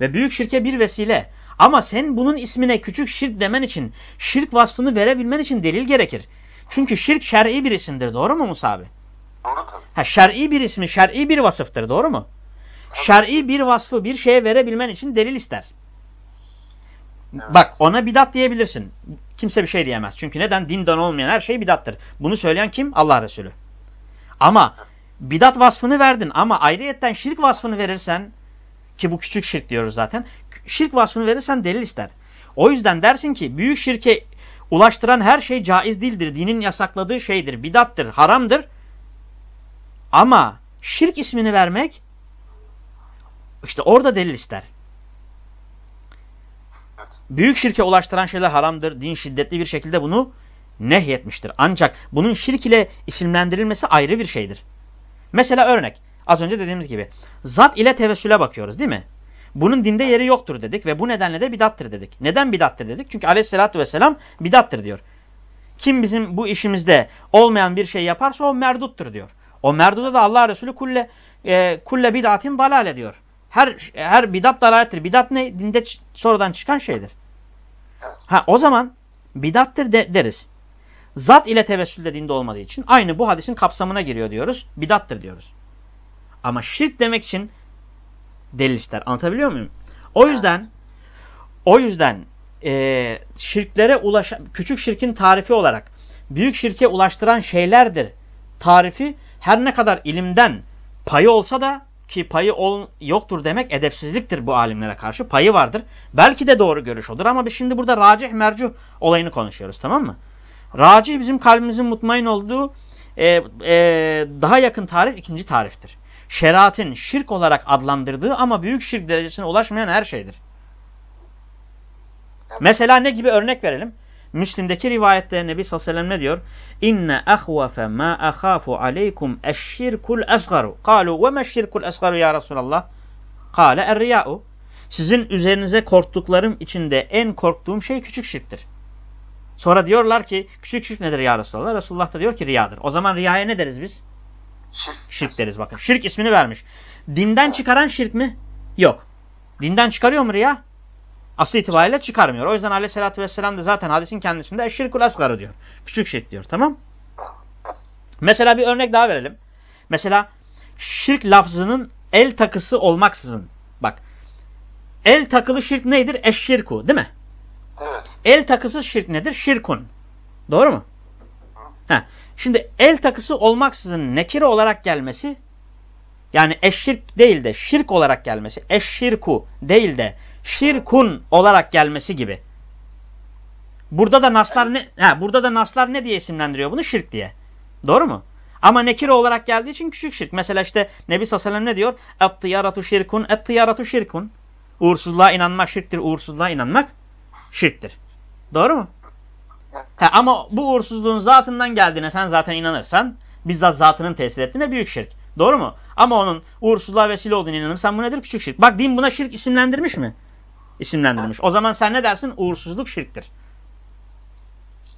Speaker 1: Ve büyük şirke bir vesile. Ama sen bunun ismine küçük şirk demen için, şirk vasfını verebilmen için delil gerekir. Çünkü şirk şer'i bir isimdir. Doğru mu Musa abi?
Speaker 3: Doğru tabii.
Speaker 1: Ha, şer'i bir ismi, şer'i bir vasıftır. Doğru mu? Şer'i bir vasfı bir şeye verebilmen için delil ister.
Speaker 3: Evet.
Speaker 1: Bak ona bidat diyebilirsin. Kimse bir şey diyemez. Çünkü neden? Dinden olmayan her şey bidattır. Bunu söyleyen kim? Allah Resulü. Ama bidat vasfını verdin ama ayrıyetten şirk vasfını verirsen ki bu küçük şirk diyoruz zaten. Şirk vasfını verirsen delil ister. O yüzden dersin ki büyük şirke ulaştıran her şey caiz değildir. Dinin yasakladığı şeydir. Bidattır, haramdır. Ama şirk ismini vermek işte orada delil ister. Büyük şirke ulaştıran şeyler haramdır. Din şiddetli bir şekilde bunu nehyetmiştir. Ancak bunun şirk ile isimlendirilmesi ayrı bir şeydir. Mesela örnek. Az önce dediğimiz gibi. Zat ile tevessüle bakıyoruz değil mi? Bunun dinde yeri yoktur dedik ve bu nedenle de bidattır dedik. Neden bidattır dedik? Çünkü aleyhissalatü vesselam bidattır diyor. Kim bizim bu işimizde olmayan bir şey yaparsa o merduttur diyor. O merduda da Allah Resulü kulle, e, kulle bidatin dalale diyor. Her, her bidat dalalettir. Bidat ne? Dinde sonradan çıkan şeydir. Ha, o zaman bidattır de, deriz. Zat ile tevessül de dinde olmadığı için aynı bu hadisin kapsamına giriyor diyoruz. Bidattır diyoruz. Ama şirk demek için delil ister. Anlatabiliyor muyum? O yüzden o yüzden e, şirklere ulaşan küçük şirkin tarifi olarak büyük şirke ulaştıran şeylerdir. Tarifi her ne kadar ilimden payı olsa da ki payı ol, yoktur demek edepsizliktir bu alimlere karşı. Payı vardır. Belki de doğru görüş odur ama biz şimdi burada racih mercuh olayını konuşuyoruz tamam mı? Racih bizim kalbimizin mutmain olduğu e, e, daha yakın tarif ikinci tariftir. Şeriatın şirk olarak adlandırdığı ama büyük şirk derecesine ulaşmayan her şeydir. Mesela ne gibi örnek verelim? Müslim'deki rivayette Nebi sallallahu aleyhi ve sellem ne diyor? İnne ahvafe ma ahafu aleykum eşşirkul esgaru. Kalu ve meşşirkul esgaru ya Resulallah? Kale er-riya'u. Sizin üzerinize korktuklarım içinde en korktuğum şey küçük şirktir. Sonra diyorlar ki küçük şirk nedir ya Resulallah? Resulullah da diyor ki riyadır. O zaman riyaya ne deriz biz?
Speaker 3: Şirk.
Speaker 1: Şirk deriz bakın. Şirk ismini vermiş. Dinden çıkaran şirk mi? Yok. Dinden çıkarıyor mu riya? Asıl itibariyle çıkarmıyor. O yüzden aleyhissalatü vesselam da zaten hadisin kendisinde eşşirkul asgarı diyor. Küçük şirk diyor. Tamam. Mesela bir örnek daha verelim. Mesela şirk lafzının el takısı olmaksızın. Bak. El takılı şirk nedir? Eşşirku değil mi?
Speaker 3: Evet.
Speaker 1: El takısı şirk nedir? Şirkun. Doğru mu? Heh. Şimdi el takısı olmaksızın nekire olarak gelmesi yani eşşirk değil de şirk olarak gelmesi, eşşirku değil de şirkun olarak gelmesi gibi. Burada da naslar ne ha, burada da naslar ne diye isimlendiriyor bunu? Şirk diye. Doğru mu? Ama nekire olarak geldiği için küçük şirk. Mesela işte Nebi sallallahu ne diyor? Et-tıyaratu şirkun, et-tıyaratu şirkun. Uğursuzluğa inanmak şirktir, uğursuzluğa inanmak şirktir. Doğru mu? Ha, ama bu uğursuzluğun zatından geldiğine sen zaten inanırsan bizzat zatının tesir ettiğine büyük şirk. Doğru mu? Ama onun uğursuzluğa vesile olduğunu inanırsan bu nedir? Küçük şirk. Bak din buna şirk isimlendirmiş mi? İsimlendirmiş. O zaman sen ne dersin? Uğursuzluk şirktir.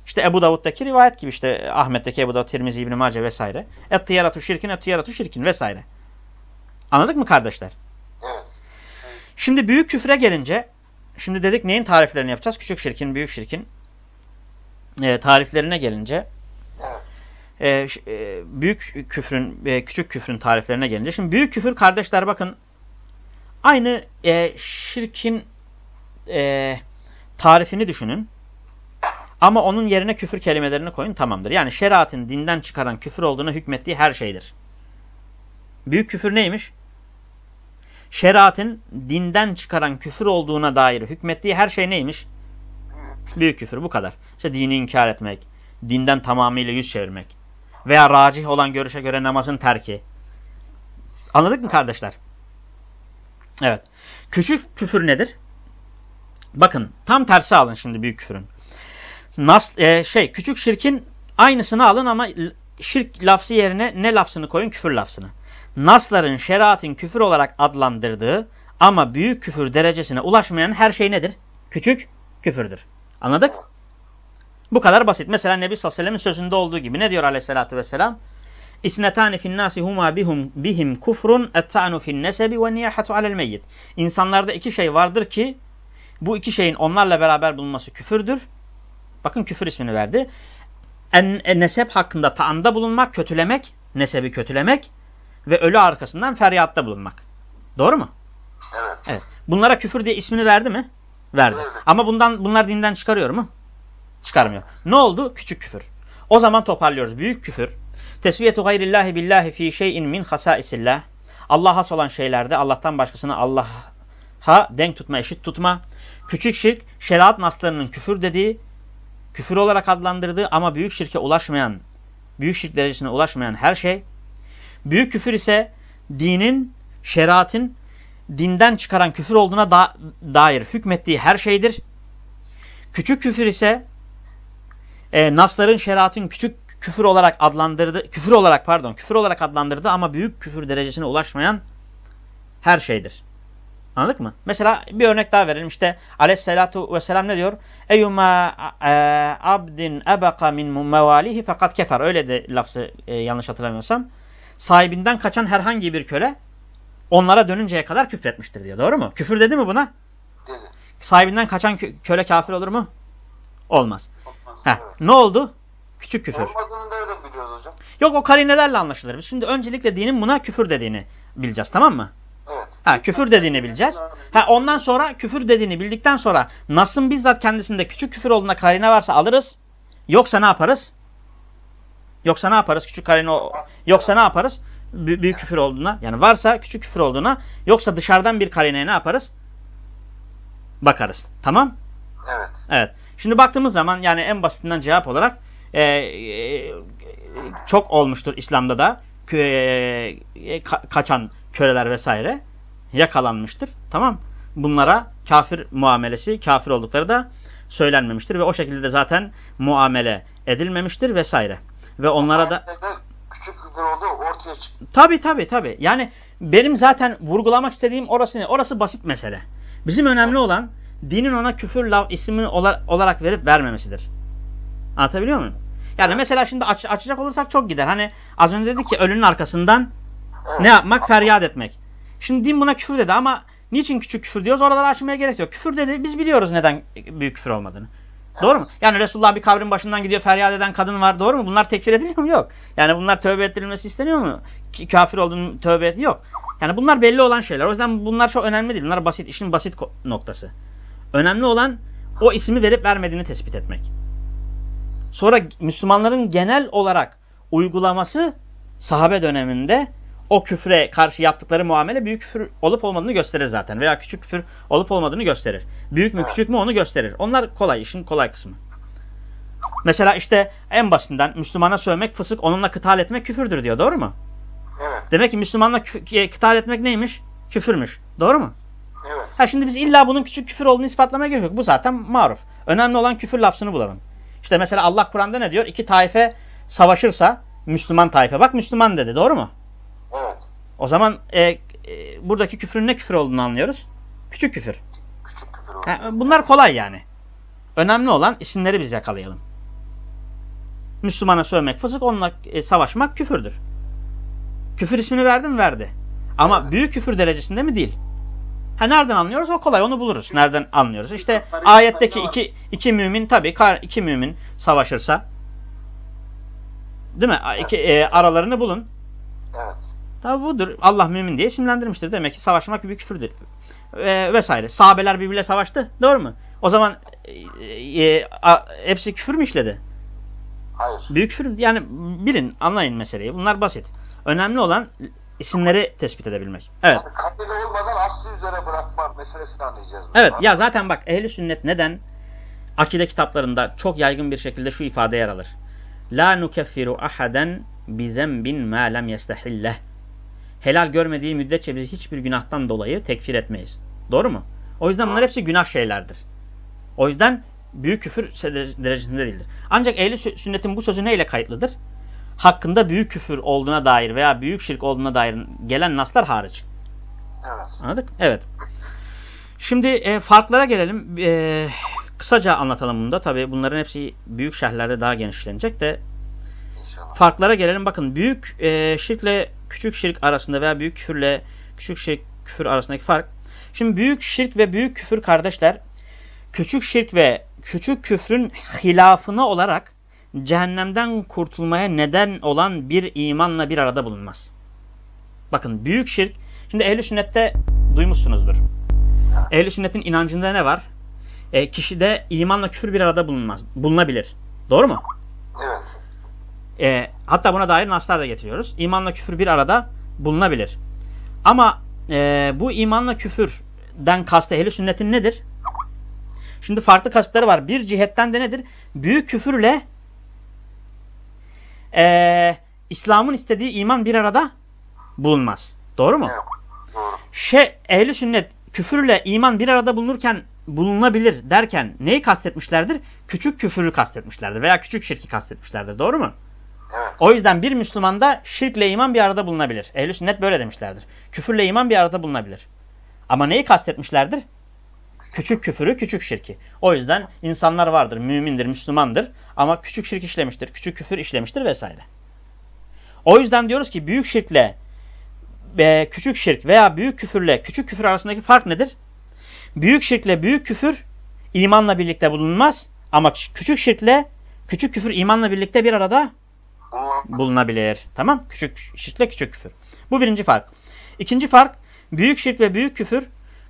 Speaker 1: İşte Ebu Davud'daki rivayet gibi işte Ahmet'teki Ebu Davud, Tirmizi, İbn-i Mace vesaire. Et-tıyaratu şirkin, et-tıyaratu şirkin vesaire. Anladık mı kardeşler?
Speaker 3: Evet.
Speaker 1: Şimdi büyük küfre gelince, şimdi dedik neyin tariflerini yapacağız? Küçük şirkin, büyük şirkin e, tariflerine gelince, e, e, büyük küfrün, e, küçük küfrün tariflerine gelince, şimdi büyük küfür kardeşler bakın, aynı e, şirkin e, tarifini düşünün. Ama onun yerine küfür kelimelerini koyun tamamdır. Yani şeriatın dinden çıkaran küfür olduğunu hükmettiği her şeydir. Büyük küfür neymiş? Şeriatın dinden çıkaran küfür olduğuna dair hükmettiği her şey neymiş? Büyük küfür bu kadar. İşte dini inkar etmek, dinden tamamıyla yüz çevirmek veya racih olan görüşe göre namazın terki. Anladık mı kardeşler? Evet. Küçük küfür nedir? Bakın tam tersi alın şimdi büyük küfürün. Nas, e, şey küçük şirkin aynısını alın ama şirk lafzı yerine ne lafzını koyun? Küfür lafzını. Nasların şeriatın küfür olarak adlandırdığı ama büyük küfür derecesine ulaşmayan her şey nedir? Küçük küfürdür. Anladık? Bu kadar basit. Mesela Nebi sallallahu aleyhi sözünde olduğu gibi ne diyor aleyhissalatü vesselam? İsnetani fin nasi huma bihum bihim kufrun etta'nu fin nesebi ve niyahatu alel meyyit. İnsanlarda iki şey vardır ki bu iki şeyin onlarla beraber bulunması küfürdür. Bakın küfür ismini verdi. En, en nesep hakkında taanda bulunmak, kötülemek, nesebi kötülemek ve ölü arkasından feryatta bulunmak. Doğru mu?
Speaker 3: Evet.
Speaker 1: Evet. Bunlara küfür diye ismini verdi mi? Verdi.
Speaker 3: Verdi.
Speaker 1: Ama bundan bunlar dinden çıkarıyor mu? Çıkarmıyor. Ne oldu? Küçük küfür. O zaman toparlıyoruz. Büyük küfür. Tesviyetu gayrillahi billahi fi şeyin min hasaisillah. Allah'a has olan şeylerde Allah'tan başkasını Allah'a denk tutma, eşit tutma. Küçük şirk, şeriat naslarının küfür dediği, küfür olarak adlandırdığı ama büyük şirke ulaşmayan, büyük şirk derecesine ulaşmayan her şey. Büyük küfür ise dinin, şeriatın dinden çıkaran küfür olduğuna da dair hükmettiği her şeydir. Küçük küfür ise e, nasların şeriatın küçük küfür olarak adlandırdı, küfür olarak pardon, küfür olarak adlandırdı ama büyük küfür derecesine ulaşmayan her şeydir. Anladık mı? Mesela bir örnek daha verelim. İşte aleyhissalatu vesselam ne diyor? Eyyuma e, abdin ebeka min mevalihi fakat kefer. Öyle de lafzı e, yanlış hatırlamıyorsam. Sahibinden kaçan herhangi bir köle onlara dönünceye kadar küfretmiştir diyor. Doğru mu? Küfür dedi mi buna?
Speaker 3: Dedi.
Speaker 1: Sahibinden kaçan kö köle kafir olur mu? Olmaz.
Speaker 2: Olmaz.
Speaker 1: Heh, ne oldu? Küçük küfür.
Speaker 3: Olmadığını nereden biliyoruz hocam?
Speaker 1: Yok o karinelerle anlaşılır. Biz şimdi öncelikle dinin buna küfür dediğini bileceğiz tamam mı?
Speaker 3: Evet.
Speaker 1: Ha küfür dediğini bileceğiz. Ha ondan sonra küfür dediğini bildikten sonra Nas'ın bizzat kendisinde küçük küfür olduğuna karine varsa alırız. Yoksa ne yaparız? Yoksa ne yaparız? Küçük karine o- yoksa ne yaparız? Bü- büyük küfür olduğuna yani varsa küçük küfür olduğuna yoksa dışarıdan bir karineye ne yaparız? Bakarız. Tamam?
Speaker 3: Evet.
Speaker 1: Evet. Şimdi baktığımız zaman yani en basitinden cevap olarak e, e, çok olmuştur İslam'da da kö, e, ka- kaçan köleler vesaire yakalanmıştır. Tamam. Bunlara kafir muamelesi, kafir oldukları da söylenmemiştir ve o şekilde de zaten muamele edilmemiştir vesaire. Ve onlara da
Speaker 3: küçük küfür oldu ortaya çıktı.
Speaker 1: Tabi tabi tabi. Yani benim zaten vurgulamak istediğim orası ne? Orası basit mesele. Bizim önemli olan dinin ona küfür lav ismi ola- olarak verip vermemesidir. Anlatabiliyor muyum? Yani mesela şimdi aç, açacak olursak çok gider. Hani az önce dedik ki ölünün arkasından
Speaker 3: Evet.
Speaker 1: ne yapmak? Feryat etmek. Şimdi din buna küfür dedi ama niçin küçük küfür diyoruz? Oraları açmaya gerek yok. Küfür dedi biz biliyoruz neden büyük küfür olmadığını. Doğru mu? Yani Resulullah bir kabrin başından gidiyor feryat eden kadın var. Doğru mu? Bunlar tekfir ediliyor mu? Yok. Yani bunlar tövbe ettirilmesi isteniyor mu? Ki- Kafir olduğunu tövbe et. Yok. Yani bunlar belli olan şeyler. O yüzden bunlar çok önemli değil. Bunlar basit. işin basit noktası. Önemli olan o ismi verip vermediğini tespit etmek. Sonra Müslümanların genel olarak uygulaması sahabe döneminde o küfre karşı yaptıkları muamele büyük küfür olup olmadığını gösterir zaten. Veya küçük küfür olup olmadığını gösterir. Büyük mü küçük mü onu gösterir. Onlar kolay, işin kolay kısmı. Mesela işte en basitinden Müslümana sövmek, fısık, onunla kıtal etmek küfürdür diyor. Doğru mu?
Speaker 3: Evet.
Speaker 1: Demek ki Müslümanla kıtal etmek neymiş? Küfürmüş. Doğru mu?
Speaker 3: Evet.
Speaker 1: Ha şimdi biz illa bunun küçük küfür olduğunu ispatlamaya gerek yok. Bu zaten maruf. Önemli olan küfür lafzını bulalım. İşte mesela Allah Kur'an'da ne diyor? İki taife savaşırsa Müslüman taife. Bak Müslüman dedi. Doğru mu?
Speaker 3: Evet.
Speaker 1: O zaman e, e, buradaki küfrün ne küfür olduğunu anlıyoruz. Küçük küfür.
Speaker 3: Küçük küfür oldu.
Speaker 1: Ha, bunlar kolay yani. Önemli olan isimleri biz yakalayalım. Müslümana sövmek fısık, onunla e, savaşmak küfürdür. Küfür ismini verdi mi? Verdi. Ama
Speaker 3: Evet.
Speaker 1: büyük küfür derecesinde mi? Değil. Ha nereden anlıyoruz? O kolay onu buluruz. Nereden anlıyoruz? İşte ayetteki iki, iki mümin tabii iki mümin savaşırsa değil mi? İki, e, aralarını bulun.
Speaker 3: Evet.
Speaker 1: Tabi budur. Allah mümin diye isimlendirmiştir. Demek ki savaşmak bir küfürdür. E, vesaire. Sahabeler birbirle savaştı. Doğru mu? O zaman e, e, a, hepsi küfür mü işledi?
Speaker 3: Hayır.
Speaker 1: Büyük küfür. Yani bilin, anlayın meseleyi. Bunlar basit. Önemli olan isimleri tespit edebilmek. Evet.
Speaker 3: Yani kabile olmadan aslı üzere bırakma meselesini anlayacağız.
Speaker 1: Evet. Ya zaten bak ehli sünnet neden akide kitaplarında çok yaygın bir şekilde şu ifade yer alır. La nukeffiru ahaden bizembin ma lem yestahilleh. Helal görmediği müddetçe biz hiçbir günahtan dolayı tekfir etmeyiz. Doğru mu? O yüzden bunlar hepsi günah şeylerdir. O yüzden büyük küfür derecesinde değildir. Ancak ehli sünnetin bu sözü neyle kayıtlıdır? Hakkında büyük küfür olduğuna dair veya büyük şirk olduğuna dair gelen naslar hariç.
Speaker 3: Evet.
Speaker 1: Anladık? Evet. Şimdi e, farklara gelelim. E, kısaca anlatalım bunu da. Tabi bunların hepsi büyük şerhlerde daha genişlenecek de.
Speaker 3: İnşallah.
Speaker 1: Farklara gelelim. Bakın büyük e, şirkle küçük şirk arasında veya büyük küfürle küçük şirk küfür arasındaki fark. Şimdi büyük şirk ve büyük küfür kardeşler küçük şirk ve küçük küfrün hilafını olarak cehennemden kurtulmaya neden olan bir imanla bir arada bulunmaz. Bakın büyük şirk, şimdi ehli sünnette duymuşsunuzdur. Ehli sünnetin inancında ne var? E, kişide imanla küfür bir arada bulunmaz, bulunabilir. Doğru mu?
Speaker 3: Evet.
Speaker 1: E, hatta buna dair naslar da getiriyoruz. İmanla küfür bir arada bulunabilir. Ama e, bu imanla küfürden kastı ehli sünnetin nedir? Şimdi farklı kasıtları var. Bir cihetten de nedir? Büyük küfürle e, İslam'ın istediği iman bir arada bulunmaz. Doğru mu?
Speaker 3: Evet. Doğru.
Speaker 1: Şey, ehli sünnet küfürle iman bir arada bulunurken bulunabilir derken neyi kastetmişlerdir? Küçük küfürü kastetmişlerdir veya küçük şirki kastetmişlerdir. Doğru mu? O yüzden bir Müslümanda şirkle iman bir arada bulunabilir. Ehli sünnet böyle demişlerdir. Küfürle iman bir arada bulunabilir. Ama neyi kastetmişlerdir? Küçük küfürü, küçük şirki. O yüzden insanlar vardır, mümindir, Müslümandır ama küçük şirk işlemiştir, küçük küfür işlemiştir vesaire. O yüzden diyoruz ki büyük şirkle e, küçük şirk veya büyük küfürle küçük küfür arasındaki fark nedir? Büyük şirkle büyük küfür imanla birlikte bulunmaz ama küçük şirkle küçük küfür imanla birlikte bir arada bulunabilir. Tamam? Küçük şirkle küçük küfür. Bu birinci fark. İkinci fark büyük şirk ve büyük küfür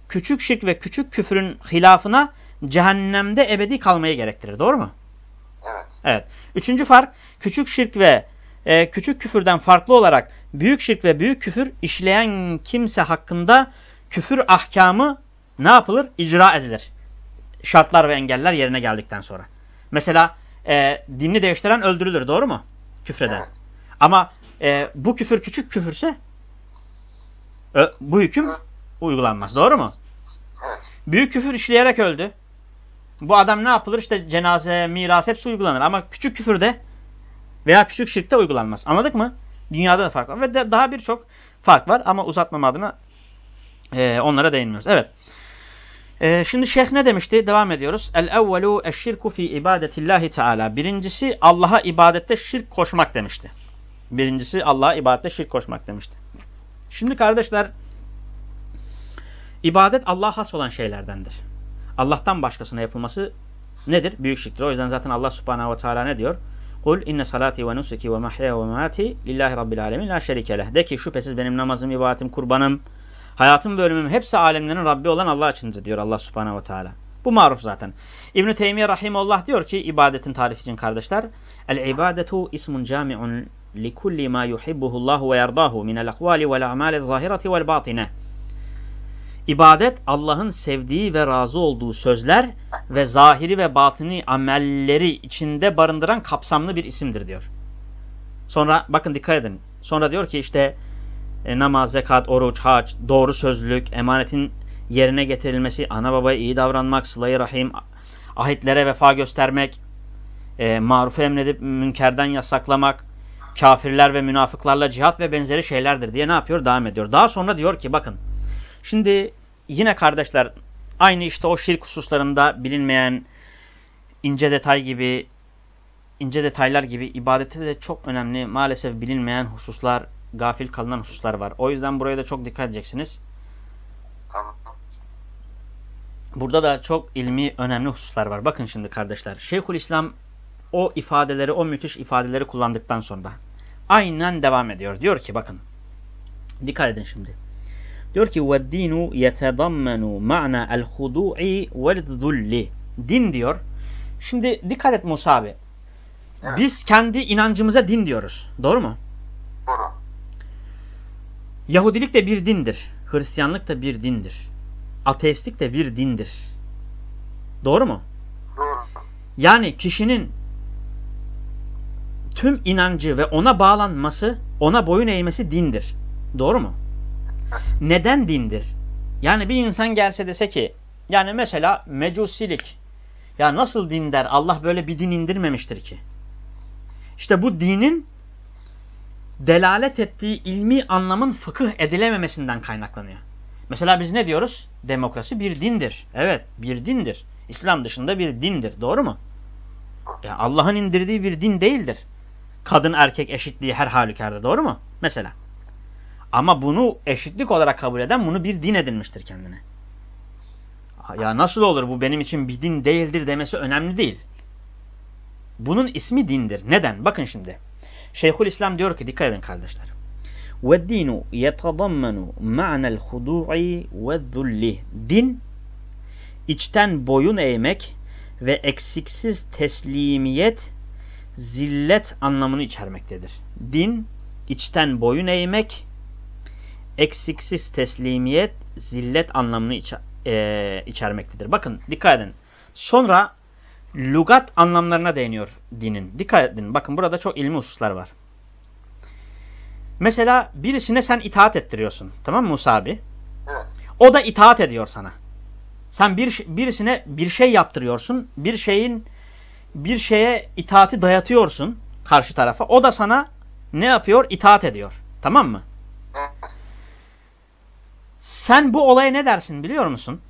Speaker 1: küçük şirk ve küçük küfürün hilafına cehennemde ebedi kalmayı gerektirir. Doğru mu?
Speaker 3: Evet.
Speaker 1: Evet. Üçüncü fark küçük şirk ve e, küçük küfürden farklı olarak büyük şirk ve büyük küfür işleyen kimse hakkında küfür ahkamı ne yapılır? İcra edilir. Şartlar ve engeller yerine geldikten sonra. Mesela e, dinini değiştiren öldürülür. Doğru mu? Küfreden.
Speaker 3: Evet.
Speaker 1: Ama e, bu küfür küçük küfürse ö, bu hüküm
Speaker 3: Evet.
Speaker 1: uygulanmaz. Doğru mu?
Speaker 3: Evet.
Speaker 1: Büyük küfür işleyerek öldü. Bu adam ne yapılır? İşte cenaze, miras hepsi uygulanır. Ama küçük küfürde veya küçük şirkte uygulanmaz. Anladık mı? Dünyada da fark var. Ve de daha birçok fark var. Ama uzatmam adına e, onlara değinmiyoruz. Evet. E, şimdi şeyh ne demişti? Devam ediyoruz. El-evvelu eşşirku fi ibadetillahi teala. Birincisi Allah'a ibadette şirk koşmak demişti. Birincisi Allah'a ibadette şirk koşmak demişti. Şimdi kardeşler ibadet Allah'a has olan şeylerdendir. Allah'tan başkasına yapılması nedir? Büyük şirktir. O yüzden zaten Allah subhanehu ve teala ne diyor? Kul inne salati ve nusuki ve mahya ve mamati lillahi rabbil alemin la şerike leh. De ki şüphesiz benim namazım, ibadetim, kurbanım, hayatım ve ölümüm hepsi alemlerin Rabbi olan Allah içindir diyor Allah subhanehu ve teala. Bu maruf zaten. İbn-i Teymiye Rahimullah diyor ki ibadetin tarifi için kardeşler. El-ibadetu ismun cami'un likulli ma yuhibbuhullahu ve yerdahu minel akvali vel a'mali zahireti vel batine. İbadet Allah'ın sevdiği ve razı olduğu sözler ve zahiri ve batini amelleri içinde barındıran kapsamlı bir isimdir diyor. Sonra bakın dikkat edin. Sonra diyor ki işte e, namaz, zekat, oruç, hac, doğru sözlülük, emanetin yerine getirilmesi, ana babaya iyi davranmak, sıla-i rahim, ahitlere vefa göstermek, e, marufu emredip münkerden yasaklamak, kafirler ve münafıklarla cihat ve benzeri şeylerdir diye ne yapıyor? Devam ediyor. Daha sonra diyor ki bakın Şimdi yine kardeşler aynı işte o şirk hususlarında bilinmeyen ince detay gibi ince detaylar gibi ibadette de çok önemli maalesef bilinmeyen hususlar, gafil kalınan hususlar var. O yüzden buraya da çok dikkat edeceksiniz.
Speaker 3: Tamam.
Speaker 1: burada da çok ilmi önemli hususlar var. Bakın şimdi kardeşler. Şeyhülislam o ifadeleri, o müthiş ifadeleri kullandıktan sonra aynen devam ediyor. Diyor ki bakın. Dikkat edin şimdi. Diyor ki وَالدِّينُ يَتَضَمَّنُ مَعْنَا الْخُدُوعِ وَالذُّلِّ Din diyor. Şimdi dikkat et Musa abi.
Speaker 3: Evet.
Speaker 1: Biz kendi inancımıza din diyoruz. Doğru mu?
Speaker 3: Doğru.
Speaker 1: Yahudilik de bir dindir. Hristiyanlık da bir dindir. Ateistlik de bir dindir. Doğru mu?
Speaker 3: Doğru.
Speaker 1: Yani kişinin tüm inancı ve ona bağlanması, ona boyun eğmesi dindir. Doğru mu? Neden dindir? Yani bir insan gelse dese ki, yani mesela mecusilik, ya nasıl din der, Allah böyle bir din indirmemiştir ki. İşte bu dinin delalet ettiği ilmi anlamın fıkıh edilememesinden kaynaklanıyor. Mesela biz ne diyoruz? Demokrasi bir dindir. Evet, bir dindir. İslam dışında bir dindir. Doğru mu? Ya Allah'ın indirdiği bir din değildir. Kadın erkek eşitliği her halükarda. Doğru mu? Mesela. Ama bunu eşitlik olarak kabul eden bunu bir din edinmiştir kendine. Ya nasıl olur bu benim için bir din değildir demesi önemli değil. Bunun ismi dindir. Neden? Bakın şimdi. Şeyhül İslam diyor ki dikkat edin kardeşler. وَالدِّينُ يَتَضَمَّنُ مَعْنَ الْخُدُوعِ وَالذُّلِّ Din, içten boyun eğmek ve eksiksiz teslimiyet, zillet anlamını içermektedir. Din, içten boyun eğmek, eksiksiz teslimiyet, zillet anlamını içer, e, içermektedir. Bakın dikkat edin. Sonra lugat anlamlarına değiniyor dinin. Dikkat edin. Bakın burada çok ilmi hususlar var. Mesela birisine sen itaat ettiriyorsun. Tamam mı Musa abi?
Speaker 3: Evet.
Speaker 1: O da itaat ediyor sana. Sen bir birisine bir şey yaptırıyorsun. Bir şeyin bir şeye itaati dayatıyorsun karşı tarafa. O da sana ne yapıyor? İtaat ediyor. Tamam mı?
Speaker 3: Evet.
Speaker 1: Sen bu olaya ne dersin biliyor musun?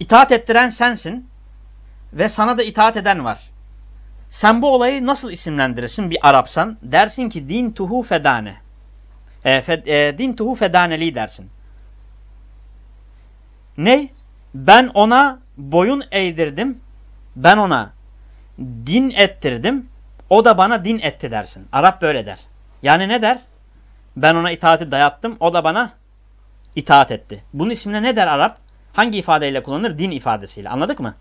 Speaker 1: İtaat ettiren sensin ve sana da itaat eden var. Sen bu olayı nasıl isimlendirirsin bir Arapsan? Dersin ki din tuhu fedane. E, fed, e, din tuhu fedaneli dersin. Ne? Ben ona boyun eğdirdim. Ben ona din ettirdim. O da bana din etti dersin. Arap böyle der. Yani ne der? Ben ona itaati dayattım. O da bana itaat etti. Bunun ismine ne der Arap? Hangi ifadeyle kullanır? Din ifadesiyle. Anladık mı?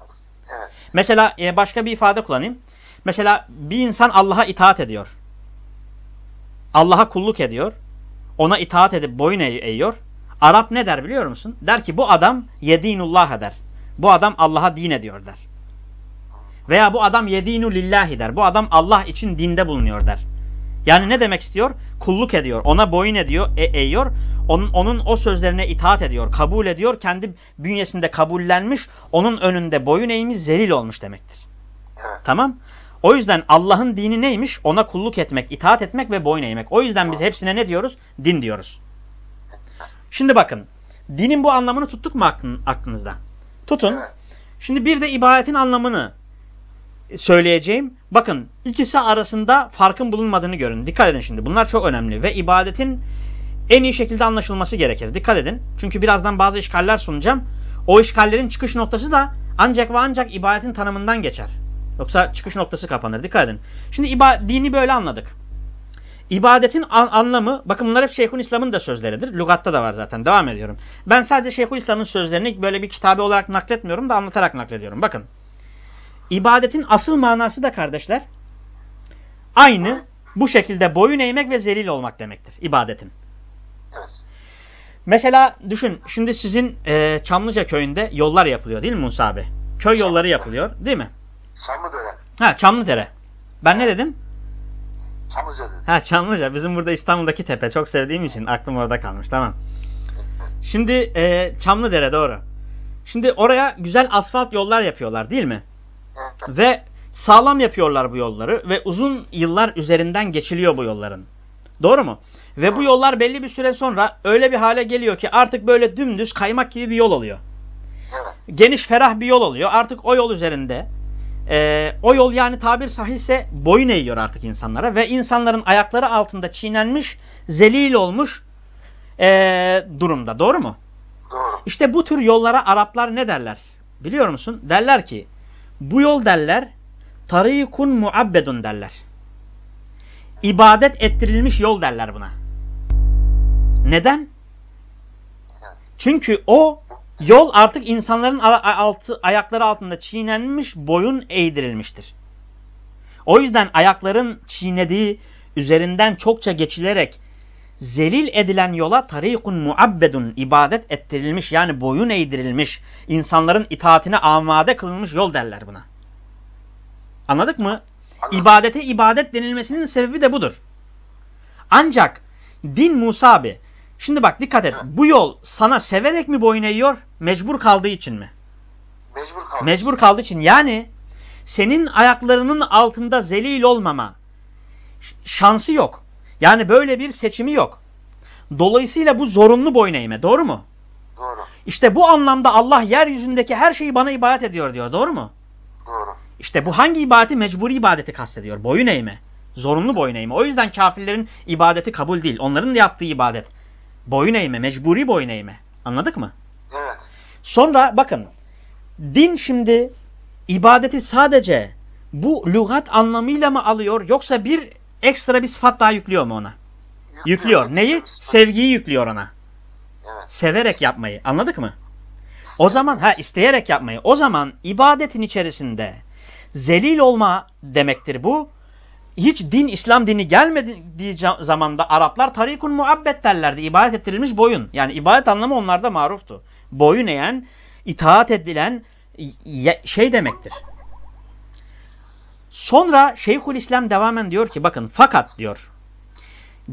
Speaker 3: Evet.
Speaker 1: Mesela e, başka bir ifade kullanayım. Mesela bir insan Allah'a itaat ediyor. Allah'a kulluk ediyor. Ona itaat edip boyun eğ- eğiyor. Arap ne der biliyor musun? Der ki bu adam yedinullah der. Bu adam Allah'a din ediyor der. Veya bu adam yedinu lillahi der. Bu adam Allah için dinde bulunuyor der. Yani ne demek istiyor? Kulluk ediyor. Ona boyun ediyor, e eğiyor. Onun, onun o sözlerine itaat ediyor. Kabul ediyor. Kendi bünyesinde kabullenmiş. Onun önünde boyun eğmiş, zelil olmuş demektir.
Speaker 3: Evet.
Speaker 1: Tamam? O yüzden Allah'ın dini neymiş? Ona kulluk etmek, itaat etmek ve boyun eğmek. O yüzden biz hepsine ne diyoruz? Din diyoruz. Şimdi bakın. Dinin bu anlamını tuttuk mu aklın, aklınızda? Tutun.
Speaker 3: Evet.
Speaker 1: Şimdi bir de ibadetin anlamını söyleyeceğim. Bakın ikisi arasında farkın bulunmadığını görün. Dikkat edin şimdi. Bunlar çok önemli ve ibadetin en iyi şekilde anlaşılması gerekir. Dikkat edin. Çünkü birazdan bazı işgaller sunacağım. O işgallerin çıkış noktası da ancak ve ancak ibadetin tanımından geçer. Yoksa çıkış noktası kapanır. Dikkat edin. Şimdi dini böyle anladık. İbadetin an anlamı, bakın bunlar hep Şeyhülislam'ın da sözleridir. Lugatta da var zaten. Devam ediyorum. Ben sadece Şeyhülislam'ın sözlerini böyle bir kitabe olarak nakletmiyorum da anlatarak naklediyorum. Bakın. İbadetin asıl manası da kardeşler aynı bu şekilde boyun eğmek ve zelil olmak demektir ibadetin.
Speaker 3: Evet.
Speaker 1: Mesela düşün şimdi sizin e, Çamlıca köyünde yollar yapılıyor değil mi Musa abi? Köy yolları yapılıyor değil mi?
Speaker 3: Çamlıdere.
Speaker 1: Ha Çamlıdere. Ben ne dedim?
Speaker 3: Çamlıca dedi.
Speaker 1: Ha Çamlıca. Bizim burada İstanbul'daki tepe. Çok sevdiğim için aklım orada kalmış. Tamam. Şimdi e, Çamlıdere doğru. Şimdi oraya güzel asfalt yollar yapıyorlar değil mi? Ve sağlam yapıyorlar bu yolları ve uzun yıllar üzerinden geçiliyor bu yolların. Doğru mu? Ve bu yollar belli bir süre sonra öyle bir hale geliyor ki artık böyle dümdüz kaymak gibi bir yol oluyor. Geniş ferah bir yol oluyor. Artık o yol üzerinde e, o yol yani tabir sahilse boyun eğiyor artık insanlara ve insanların ayakları altında çiğnenmiş, zelil olmuş e, durumda. Doğru mu?
Speaker 3: Doğru.
Speaker 1: İşte bu tür yollara Araplar ne derler? biliyor musun? Derler ki bu yol derler tarikun muabbedun derler. İbadet ettirilmiş yol derler buna. Neden? Çünkü o yol artık insanların altı, ayakları altında çiğnenmiş, boyun eğdirilmiştir. O yüzden ayakların çiğnediği, üzerinden çokça geçilerek zelil edilen yola tarikun muabbedun ibadet ettirilmiş yani boyun eğdirilmiş insanların itaatine amade kılınmış yol derler buna. Anladık mı? Anladım. İbadete ibadet denilmesinin sebebi de budur. Ancak din Musa abi şimdi bak dikkat et bu yol sana severek mi boyun eğiyor mecbur kaldığı için mi?
Speaker 3: Mecbur kaldığı
Speaker 1: Mecbur kaldığı için yani senin ayaklarının altında zelil olmama şansı yok. Yani böyle bir seçimi yok. Dolayısıyla bu zorunlu boyun eğme. Doğru mu?
Speaker 3: Doğru.
Speaker 1: İşte bu anlamda Allah yeryüzündeki her şeyi bana ibadet ediyor diyor. Doğru mu?
Speaker 3: Doğru.
Speaker 1: İşte bu hangi ibadeti? Mecburi ibadeti kastediyor. Boyun eğme. Zorunlu boyun eğme. O yüzden kafirlerin ibadeti kabul değil. Onların yaptığı ibadet. Boyun eğme. Mecburi boyun eğme. Anladık mı?
Speaker 3: Evet.
Speaker 1: Sonra bakın. Din şimdi ibadeti sadece bu lügat anlamıyla mı alıyor yoksa bir ekstra bir sıfat daha yüklüyor mu ona? Yüklüyor. yüklüyor. Neyi? Sevgiyi yüklüyor ona.
Speaker 3: Evet.
Speaker 1: Severek yapmayı. Anladık mı? O zaman ha isteyerek yapmayı. O zaman ibadetin içerisinde zelil olma demektir bu. Hiç din İslam dini gelmediği zamanda Araplar tarikun muabbet derlerdi. İbadet ettirilmiş boyun. Yani ibadet anlamı onlarda maruftu. Boyun eğen, itaat edilen şey demektir. Sonra Şeyhül İslam devamen diyor ki bakın fakat diyor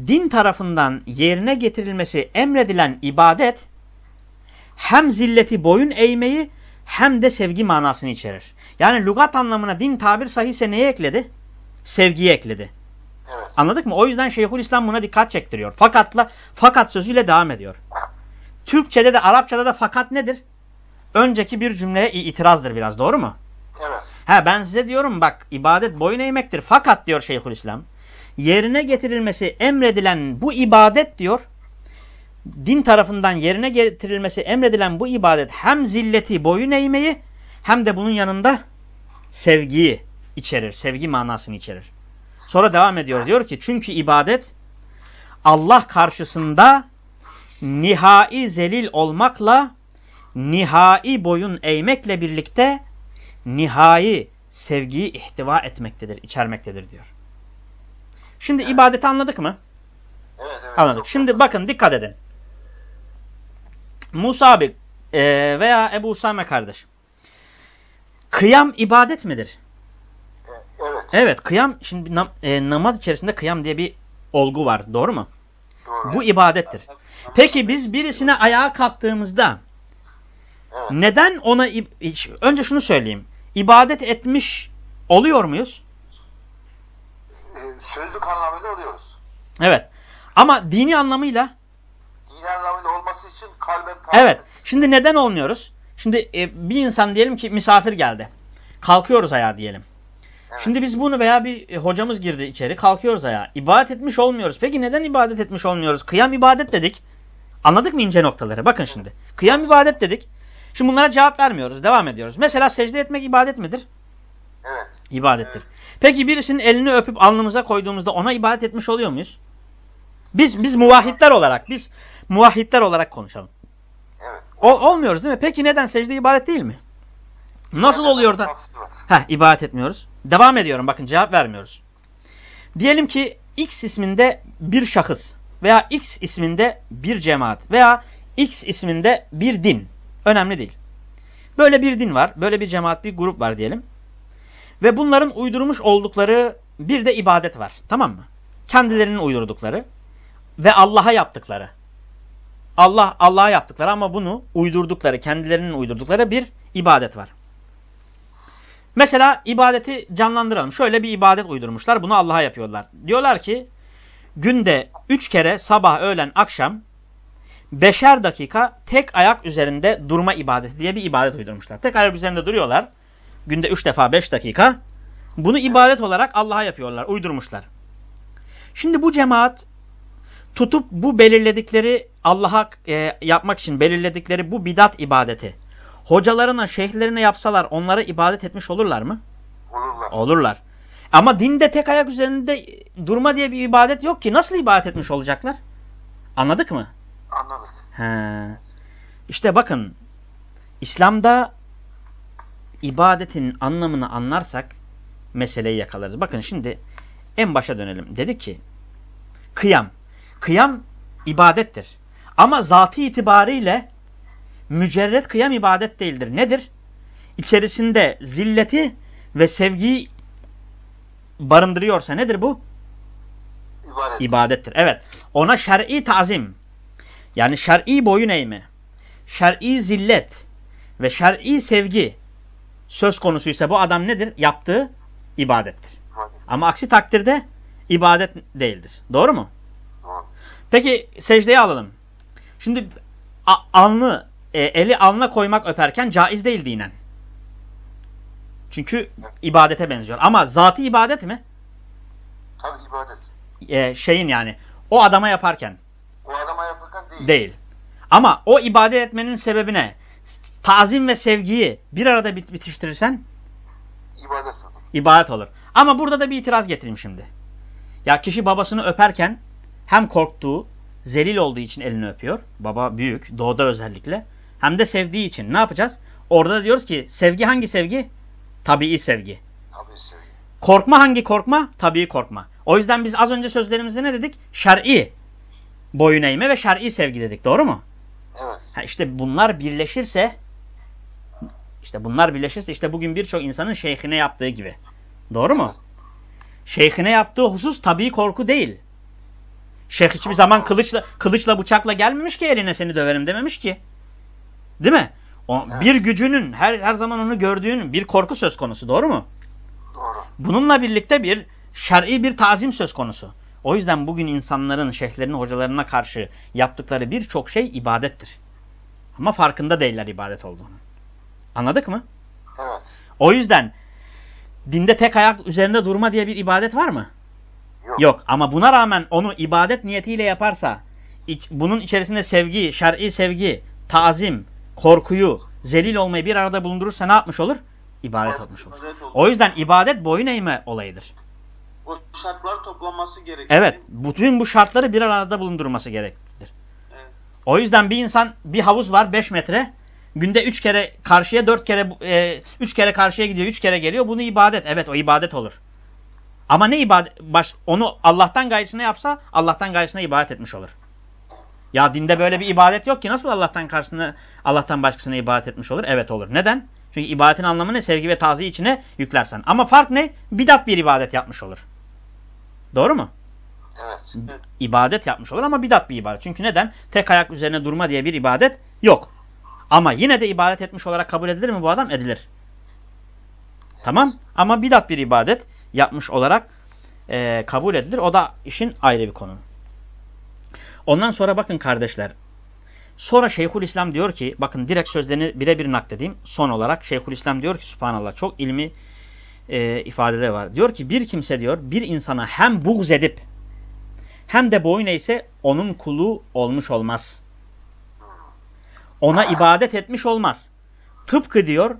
Speaker 1: din tarafından yerine getirilmesi emredilen ibadet hem zilleti boyun eğmeyi hem de sevgi manasını içerir. Yani lügat anlamına din tabir sahihse neyi ekledi? Sevgiyi ekledi.
Speaker 3: Evet.
Speaker 1: Anladık mı? O yüzden Şeyhül İslam buna dikkat çektiriyor. Fakatla fakat sözüyle devam ediyor. Türkçede de Arapçada da fakat nedir? Önceki bir cümleye itirazdır biraz. Doğru mu?
Speaker 3: Evet.
Speaker 1: Ha ben size diyorum bak ibadet boyun eğmektir. Fakat diyor Şeyhülislam yerine getirilmesi emredilen bu ibadet diyor din tarafından yerine getirilmesi emredilen bu ibadet hem zilleti boyun eğmeyi hem de bunun yanında sevgiyi içerir. Sevgi manasını içerir. Sonra devam ediyor. Diyor ki çünkü ibadet Allah karşısında nihai zelil olmakla nihai boyun eğmekle birlikte nihai sevgiyi ihtiva etmektedir, içermektedir diyor. Şimdi evet. ibadeti anladık mı?
Speaker 3: Evet, evet.
Speaker 1: Anladık. Şimdi bakın dikkat edin. Musa abi e, veya Ebu Usame kardeş. Kıyam ibadet midir?
Speaker 3: Evet.
Speaker 1: Evet kıyam şimdi nam, e, namaz içerisinde kıyam diye bir olgu var. Doğru mu?
Speaker 3: Doğru.
Speaker 1: Bu ibadettir. Peki biz birisine ayağa kalktığımızda evet. neden ona önce şunu söyleyeyim. İbadet etmiş oluyor muyuz?
Speaker 3: Ee, sözlük anlamıyla oluyoruz.
Speaker 1: Evet. Ama dini anlamıyla
Speaker 3: dini anlamıyla olması için kalben
Speaker 1: Evet. Şimdi neden olmuyoruz? Şimdi e, bir insan diyelim ki misafir geldi. Kalkıyoruz ayağa diyelim. Evet. Şimdi biz bunu veya bir e, hocamız girdi içeri kalkıyoruz ayağa. İbadet etmiş olmuyoruz. Peki neden ibadet etmiş olmuyoruz? Kıyam ibadet dedik. Anladık mı ince noktaları? Bakın şimdi. Kıyam ibadet dedik. Şimdi bunlara cevap vermiyoruz. Devam ediyoruz. Mesela secde etmek ibadet midir?
Speaker 3: Evet.
Speaker 1: İbadettir. Peki birisinin elini öpüp alnımıza koyduğumuzda ona ibadet etmiş oluyor muyuz? Biz biz muvahhidler olarak, biz muvahhidler olarak konuşalım.
Speaker 3: Evet.
Speaker 1: Ol, olmuyoruz değil mi? Peki neden? Secde ibadet değil mi? Nasıl oluyor da? Heh, ibadet etmiyoruz. Devam ediyorum. Bakın cevap vermiyoruz. Diyelim ki X isminde bir şahıs veya X isminde bir cemaat veya X isminde bir din. Önemli değil. Böyle bir din var. Böyle bir cemaat, bir grup var diyelim. Ve bunların uydurmuş oldukları bir de ibadet var. Tamam mı? Kendilerinin uydurdukları ve Allah'a yaptıkları. Allah Allah'a yaptıkları ama bunu uydurdukları, kendilerinin uydurdukları bir ibadet var. Mesela ibadeti canlandıralım. Şöyle bir ibadet uydurmuşlar. Bunu Allah'a yapıyorlar. Diyorlar ki günde üç kere sabah, öğlen, akşam beşer dakika tek ayak üzerinde durma ibadeti diye bir ibadet uydurmuşlar. Tek ayak üzerinde duruyorlar. Günde üç defa beş dakika. Bunu ibadet olarak Allah'a yapıyorlar. Uydurmuşlar. Şimdi bu cemaat tutup bu belirledikleri Allah'a e, yapmak için belirledikleri bu bidat ibadeti hocalarına, şeyhlerine yapsalar onlara ibadet etmiş olurlar mı?
Speaker 3: Olurlar.
Speaker 1: Olurlar. Ama dinde tek ayak üzerinde durma diye bir ibadet yok ki. Nasıl ibadet etmiş olacaklar? Anladık mı?
Speaker 3: Anladık.
Speaker 1: He. İşte bakın İslam'da ibadetin anlamını anlarsak meseleyi yakalarız. Bakın şimdi en başa dönelim. Dedi ki kıyam. Kıyam ibadettir. Ama zatı itibariyle mücerret kıyam ibadet değildir. Nedir? İçerisinde zilleti ve sevgiyi barındırıyorsa nedir bu?
Speaker 3: İbadet.
Speaker 1: ibadettir. Evet. Ona şer'i tazim yani şer'i boyun eğme, şer'i zillet ve şer'i sevgi söz konusu ise bu adam nedir? Yaptığı ibadettir.
Speaker 3: İbadet.
Speaker 1: Ama aksi takdirde ibadet değildir. Doğru mu? Peki secdeye alalım. Şimdi alnı, e, eli alnına koymak öperken caiz değil dinen. Çünkü ibadete benziyor. Ama zatı ibadet mi?
Speaker 3: Tabi ibadet.
Speaker 1: E, şeyin yani o adama yaparken
Speaker 3: değil.
Speaker 1: Ama o ibadet etmenin sebebine tazim ve sevgiyi bir arada bit bitiştirirsen
Speaker 3: İbadet olur.
Speaker 1: ibadet olur. Ama burada da bir itiraz getireyim şimdi. Ya kişi babasını öperken hem korktuğu, zelil olduğu için elini öpüyor. Baba büyük, doğuda özellikle. Hem de sevdiği için. Ne yapacağız? Orada da diyoruz ki sevgi hangi sevgi? Tabii sevgi.
Speaker 3: Tabi sevgi.
Speaker 1: Korkma hangi korkma? Tabii korkma. O yüzden biz az önce sözlerimizde ne dedik? Şer'i boyun eğme ve şer'i sevgi dedik. Doğru mu?
Speaker 3: Evet.
Speaker 1: Ha işte bunlar birleşirse işte bunlar birleşirse işte bugün birçok insanın şeyhine yaptığı gibi. Doğru mu? Şeyhine yaptığı husus tabii korku değil. Şeyh hiçbir zaman kılıçla kılıçla bıçakla gelmemiş ki eline seni döverim dememiş ki. Değil mi? O,
Speaker 3: Evet.
Speaker 1: Bir gücünün her her zaman onu gördüğün bir korku söz konusu. Doğru mu?
Speaker 3: Doğru.
Speaker 1: Bununla birlikte bir şer'i bir tazim söz konusu. O yüzden bugün insanların şeyhlerine, hocalarına karşı yaptıkları birçok şey ibadettir. Ama farkında değiller ibadet olduğunu. Anladık mı?
Speaker 3: Evet.
Speaker 1: O yüzden dinde tek ayak üzerinde durma diye bir ibadet var mı?
Speaker 3: Yok.
Speaker 1: Yok. Ama buna rağmen onu ibadet niyetiyle yaparsa, iç- bunun içerisinde sevgi, şer'i sevgi, tazim, korkuyu, zelil olmayı bir arada bulundurursa ne yapmış olur? İbadet olmuş olur.
Speaker 2: Olur.
Speaker 1: O yüzden ibadet boyun eğme olayıdır.
Speaker 2: O şartlar toplanması gerekiyor.
Speaker 1: Evet, bütün bu şartları bir arada bulundurması gereklidir.
Speaker 2: Evet.
Speaker 1: O yüzden bir insan bir havuz var 5 metre. Günde 3 kere karşıya 4 kere 3 kere karşıya gidiyor, 3 kere geliyor. Bunu ibadet. Evet o ibadet olur. Ama ne ibadet baş onu Allah'tan gayrısına yapsa Allah'tan gayrısına ibadet etmiş olur. Ya dinde böyle bir ibadet yok ki nasıl Allah'tan karşısına Allah'tan başkasına ibadet etmiş olur? Evet olur. Neden? Çünkü ibadetin anlamı ne? Sevgi ve tazi içine yüklersen. Ama fark ne? Bidat bir ibadet yapmış olur. Doğru mu?
Speaker 3: Evet.
Speaker 1: ibadet yapmış olur ama bidat bir ibadet. Çünkü neden? Tek ayak üzerine durma diye bir ibadet yok. Ama yine de ibadet etmiş olarak kabul edilir mi bu adam? Edilir. Tamam ama bidat bir ibadet yapmış olarak e, kabul edilir. O da işin ayrı bir konu. Ondan sonra bakın kardeşler. Sonra Şeyhülislam diyor ki bakın direkt sözlerini birebir nakledeyim. Son olarak Şeyhülislam diyor ki subhanallah çok ilmi e, ifadeler var. Diyor ki bir kimse diyor bir insana hem buğz edip hem de boyun eğse onun kulu olmuş olmaz. Ona ibadet etmiş olmaz. Tıpkı diyor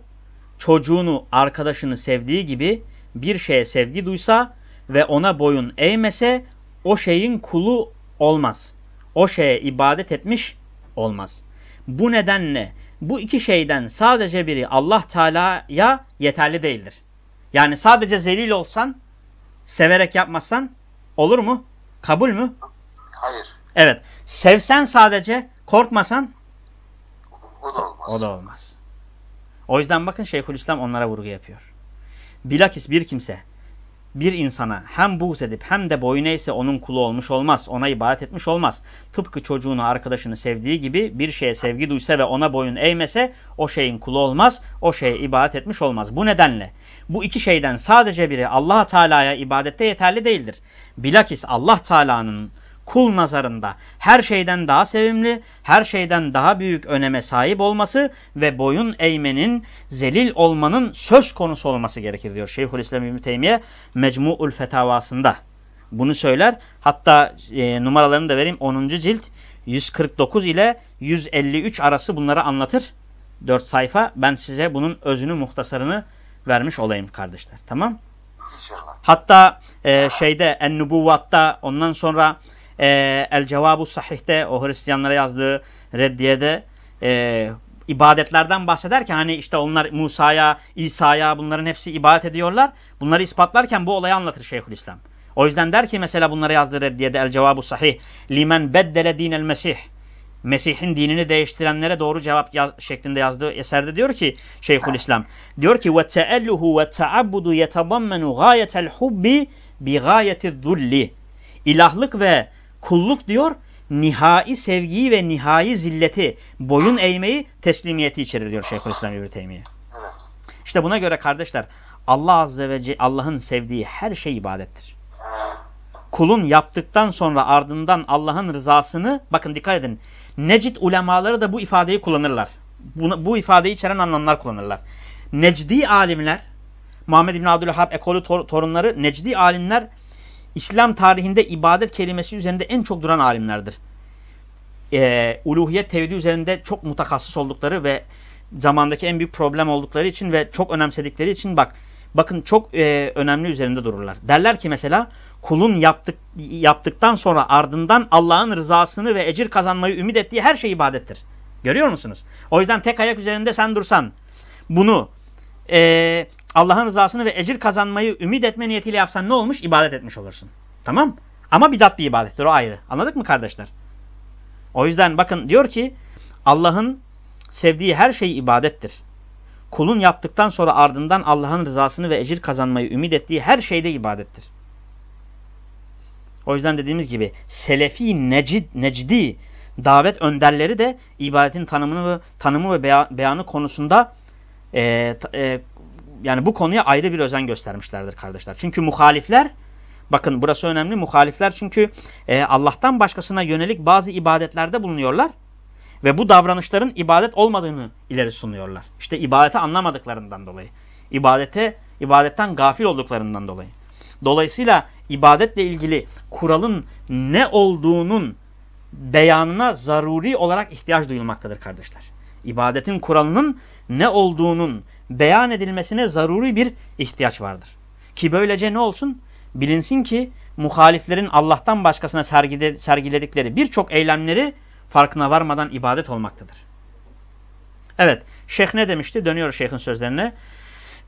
Speaker 1: çocuğunu, arkadaşını sevdiği gibi bir şeye sevgi duysa ve ona boyun eğmese o şeyin kulu olmaz. O şeye ibadet etmiş olmaz. Bu nedenle bu iki şeyden sadece biri Allah Teala'ya yeterli değildir. Yani sadece zelil olsan, severek yapmazsan olur mu? Kabul mü?
Speaker 3: Hayır.
Speaker 1: Evet. Sevsen sadece, korkmasan
Speaker 3: O da olmaz.
Speaker 1: o da olmaz. O yüzden bakın Şeyhülislam onlara vurgu yapıyor. Bilakis bir kimse bir insana hem buğz edip hem de boyun eğse onun kulu olmuş olmaz. Ona ibadet etmiş olmaz. Tıpkı çocuğunu, arkadaşını sevdiği gibi bir şeye sevgi duysa ve ona boyun eğmese o şeyin kulu olmaz. O şeye ibadet etmiş olmaz. Bu nedenle bu iki şeyden sadece biri allah Teala'ya ibadette yeterli değildir. Bilakis Allah Teala'nın kul nazarında her şeyden daha sevimli, her şeyden daha büyük öneme sahip olması ve boyun eğmenin, zelil olmanın söz konusu olması gerekir diyor Şeyhülislam İbni Teymiye Mecmu'ul Fetavasında. Bunu söyler. Hatta e, numaralarını da vereyim. 10. cilt 149 ile 153 arası bunları anlatır. 4 sayfa. Ben size bunun özünü, muhtasarını vermiş olayım kardeşler. Tamam?
Speaker 3: İnşallah.
Speaker 1: Hatta e, şeyde En-Nubuvat'ta ondan sonra e, El-Cevabu Sahih'te o Hristiyanlara yazdığı reddiyede e, ibadetlerden bahsederken hani işte onlar Musa'ya, İsa'ya bunların hepsi ibadet ediyorlar. Bunları ispatlarken bu olayı anlatır Şeyhülislam. O yüzden der ki mesela bunlara yazdığı reddiyede El-Cevabu Sahih limen beddele dinel mesih Mesih'in dinini değiştirenlere doğru cevap yaz, şeklinde yazdığı eserde diyor ki Şeyhülislam diyor ki ve teelluhu ve taabbudu yetadammenu gayetel hubbi bi gayetiz zulli ilahlık ve kulluk diyor nihai sevgiyi ve nihai zilleti, boyun eğmeyi, teslimiyeti içerir diyor Şeyhülislam İbni Teymiye.
Speaker 3: Evet.
Speaker 1: İşte buna göre kardeşler Allah Azze ve Allah'ın sevdiği her şey ibadettir. Kulun yaptıktan sonra ardından Allah'ın rızasını bakın dikkat edin. Necid ulemaları da bu ifadeyi kullanırlar. Bu, bu ifadeyi içeren anlamlar kullanırlar. Necdi alimler Muhammed İbn Abdülhab ekolü tor torunları Necdi alimler İslam tarihinde ibadet kelimesi üzerinde en çok duran alimlerdir. Ee, uluhiyet tevhidi üzerinde çok mutakassıs oldukları ve zamandaki en büyük problem oldukları için ve çok önemsedikleri için bak bakın çok e, önemli üzerinde dururlar. Derler ki mesela kulun yaptık, yaptıktan sonra ardından Allah'ın rızasını ve ecir kazanmayı ümit ettiği her şey ibadettir. Görüyor musunuz? O yüzden tek ayak üzerinde sen dursan bunu e, Allah'ın rızasını ve ecir kazanmayı ümit etme niyetiyle yapsan ne olmuş? İbadet etmiş olursun. Tamam? Ama bidat bir ibadettir o ayrı. Anladık mı kardeşler? O yüzden bakın diyor ki Allah'ın sevdiği her şey ibadettir. Kulun yaptıktan sonra ardından Allah'ın rızasını ve ecir kazanmayı ümit ettiği her şey de ibadettir. O yüzden dediğimiz gibi selefi necid, necdi davet önderleri de ibadetin tanımını tanımı ve beyanı konusunda e, e, yani bu konuya ayrı bir özen göstermişlerdir kardeşler. Çünkü muhalifler bakın burası önemli muhalifler çünkü e, Allah'tan başkasına yönelik bazı ibadetlerde bulunuyorlar ve bu davranışların ibadet olmadığını ileri sunuyorlar. İşte ibadeti anlamadıklarından dolayı. İbadete, ibadetten gafil olduklarından dolayı. Dolayısıyla ibadetle ilgili kuralın ne olduğunun beyanına zaruri olarak ihtiyaç duyulmaktadır kardeşler. İbadetin kuralının ne olduğunun beyan edilmesine zaruri bir ihtiyaç vardır. Ki böylece ne olsun? Bilinsin ki muhaliflerin Allah'tan başkasına sergiledikleri birçok eylemleri farkına varmadan ibadet olmaktadır. Evet, şeyh ne demişti? Dönüyor şeyhin sözlerine.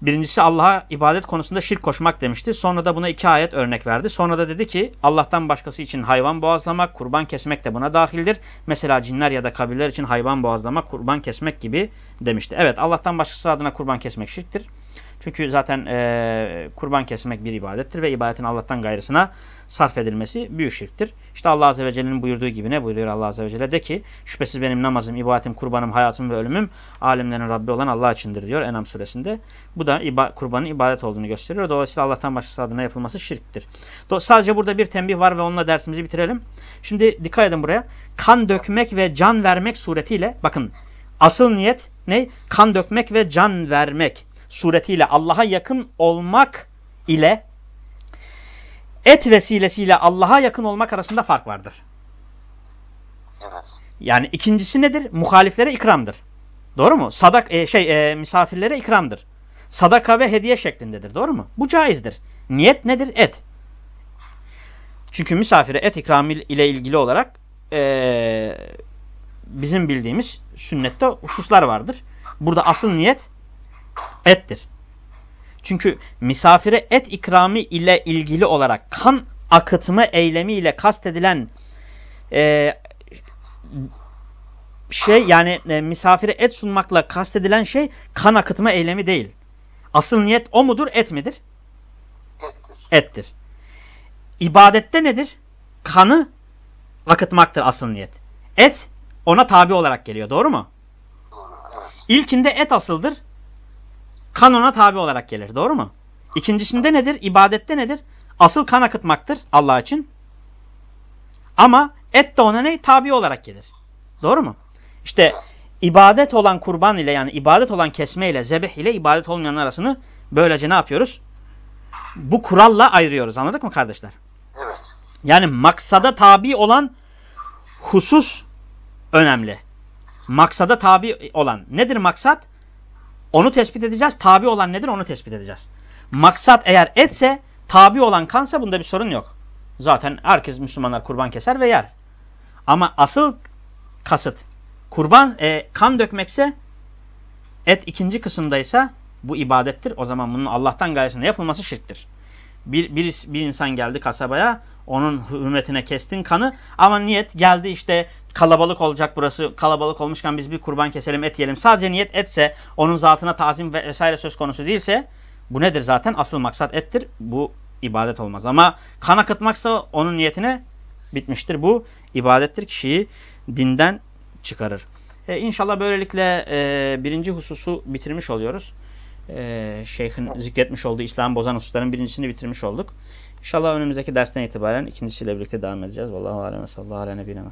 Speaker 1: Birincisi Allah'a ibadet konusunda şirk koşmak demişti. Sonra da buna iki ayet örnek verdi. Sonra da dedi ki Allah'tan başkası için hayvan boğazlamak, kurban kesmek de buna dahildir. Mesela cinler ya da kabirler için hayvan boğazlamak, kurban kesmek gibi demişti. Evet Allah'tan başkası adına kurban kesmek şirktir. Çünkü zaten e, kurban kesmek bir ibadettir ve ibadetin Allah'tan gayrısına sarf edilmesi büyük şirktir. İşte Allah Azze ve Celle'nin buyurduğu gibi ne buyuruyor Allah Azze ve Celle? De ki şüphesiz benim namazım, ibadetim, kurbanım, hayatım ve ölümüm alemlerin Rabbi olan Allah içindir diyor Enam suresinde. Bu da iba kurbanın ibadet olduğunu gösteriyor. Dolayısıyla Allah'tan başkası adına yapılması şirktir. Do sadece burada bir tembih var ve onunla dersimizi bitirelim. Şimdi dikkat edin buraya. Kan dökmek ve can vermek suretiyle bakın asıl niyet ne? Kan dökmek ve can vermek suretiyle Allah'a yakın olmak ile et vesilesiyle Allah'a yakın olmak arasında fark vardır.
Speaker 3: Evet.
Speaker 1: Yani ikincisi nedir? Muhaliflere ikramdır. Doğru mu? Sadak e, şey e, misafirlere ikramdır. Sadaka ve hediye şeklindedir. Doğru mu? Bu caizdir. Niyet nedir? Et. Çünkü misafire et ikramı ile ilgili olarak e, bizim bildiğimiz sünnette hususlar vardır. Burada asıl niyet ettir. Çünkü misafire et ikramı ile ilgili olarak kan akıtma eylemi ile kastedilen e, şey yani e, misafire et sunmakla kastedilen şey kan akıtma eylemi değil. Asıl niyet o mudur et midir?
Speaker 3: Ettir.
Speaker 1: Ettir. İbadette nedir? Kanı akıtmaktır asıl niyet. Et ona tabi olarak geliyor doğru mu? İlkinde et asıldır kanona tabi olarak gelir. Doğru mu? İkincisinde nedir? İbadette nedir? Asıl kan akıtmaktır Allah için. Ama et de ona ne? Tabi olarak gelir. Doğru mu? İşte ibadet olan kurban ile yani ibadet olan kesme ile zebeh ile ibadet olmayan arasını böylece ne yapıyoruz? Bu kuralla ayırıyoruz. Anladık mı kardeşler?
Speaker 3: Evet.
Speaker 1: Yani maksada tabi olan husus önemli. Maksada tabi olan. Nedir maksat? Onu tespit edeceğiz. Tabi olan nedir? Onu tespit edeceğiz. Maksat eğer etse, tabi olan kansa bunda bir sorun yok. Zaten herkes Müslümanlar kurban keser ve yer. Ama asıl kasıt kurban e, kan dökmekse et ikinci kısımdaysa bu ibadettir. O zaman bunun Allah'tan gayesinde yapılması şirktir. Bir, bir, bir insan geldi kasabaya onun hürmetine kestin kanı ama niyet geldi işte kalabalık olacak burası kalabalık olmuşken biz bir kurban keselim et yiyelim. Sadece niyet etse onun zatına tazim ve vesaire söz konusu değilse bu nedir zaten? Asıl maksat ettir. Bu ibadet olmaz. Ama kan akıtmaksa onun niyetine bitmiştir. Bu ibadettir. Kişiyi dinden çıkarır. E, inşallah böylelikle e, birinci hususu bitirmiş oluyoruz. E, şeyhin zikretmiş olduğu İslam bozan hususların birincisini bitirmiş olduk. İnşallah önümüzdeki dersten itibaren ikincisiyle birlikte devam edeceğiz. Vallahu alem ve sallallahu aleyhi ve.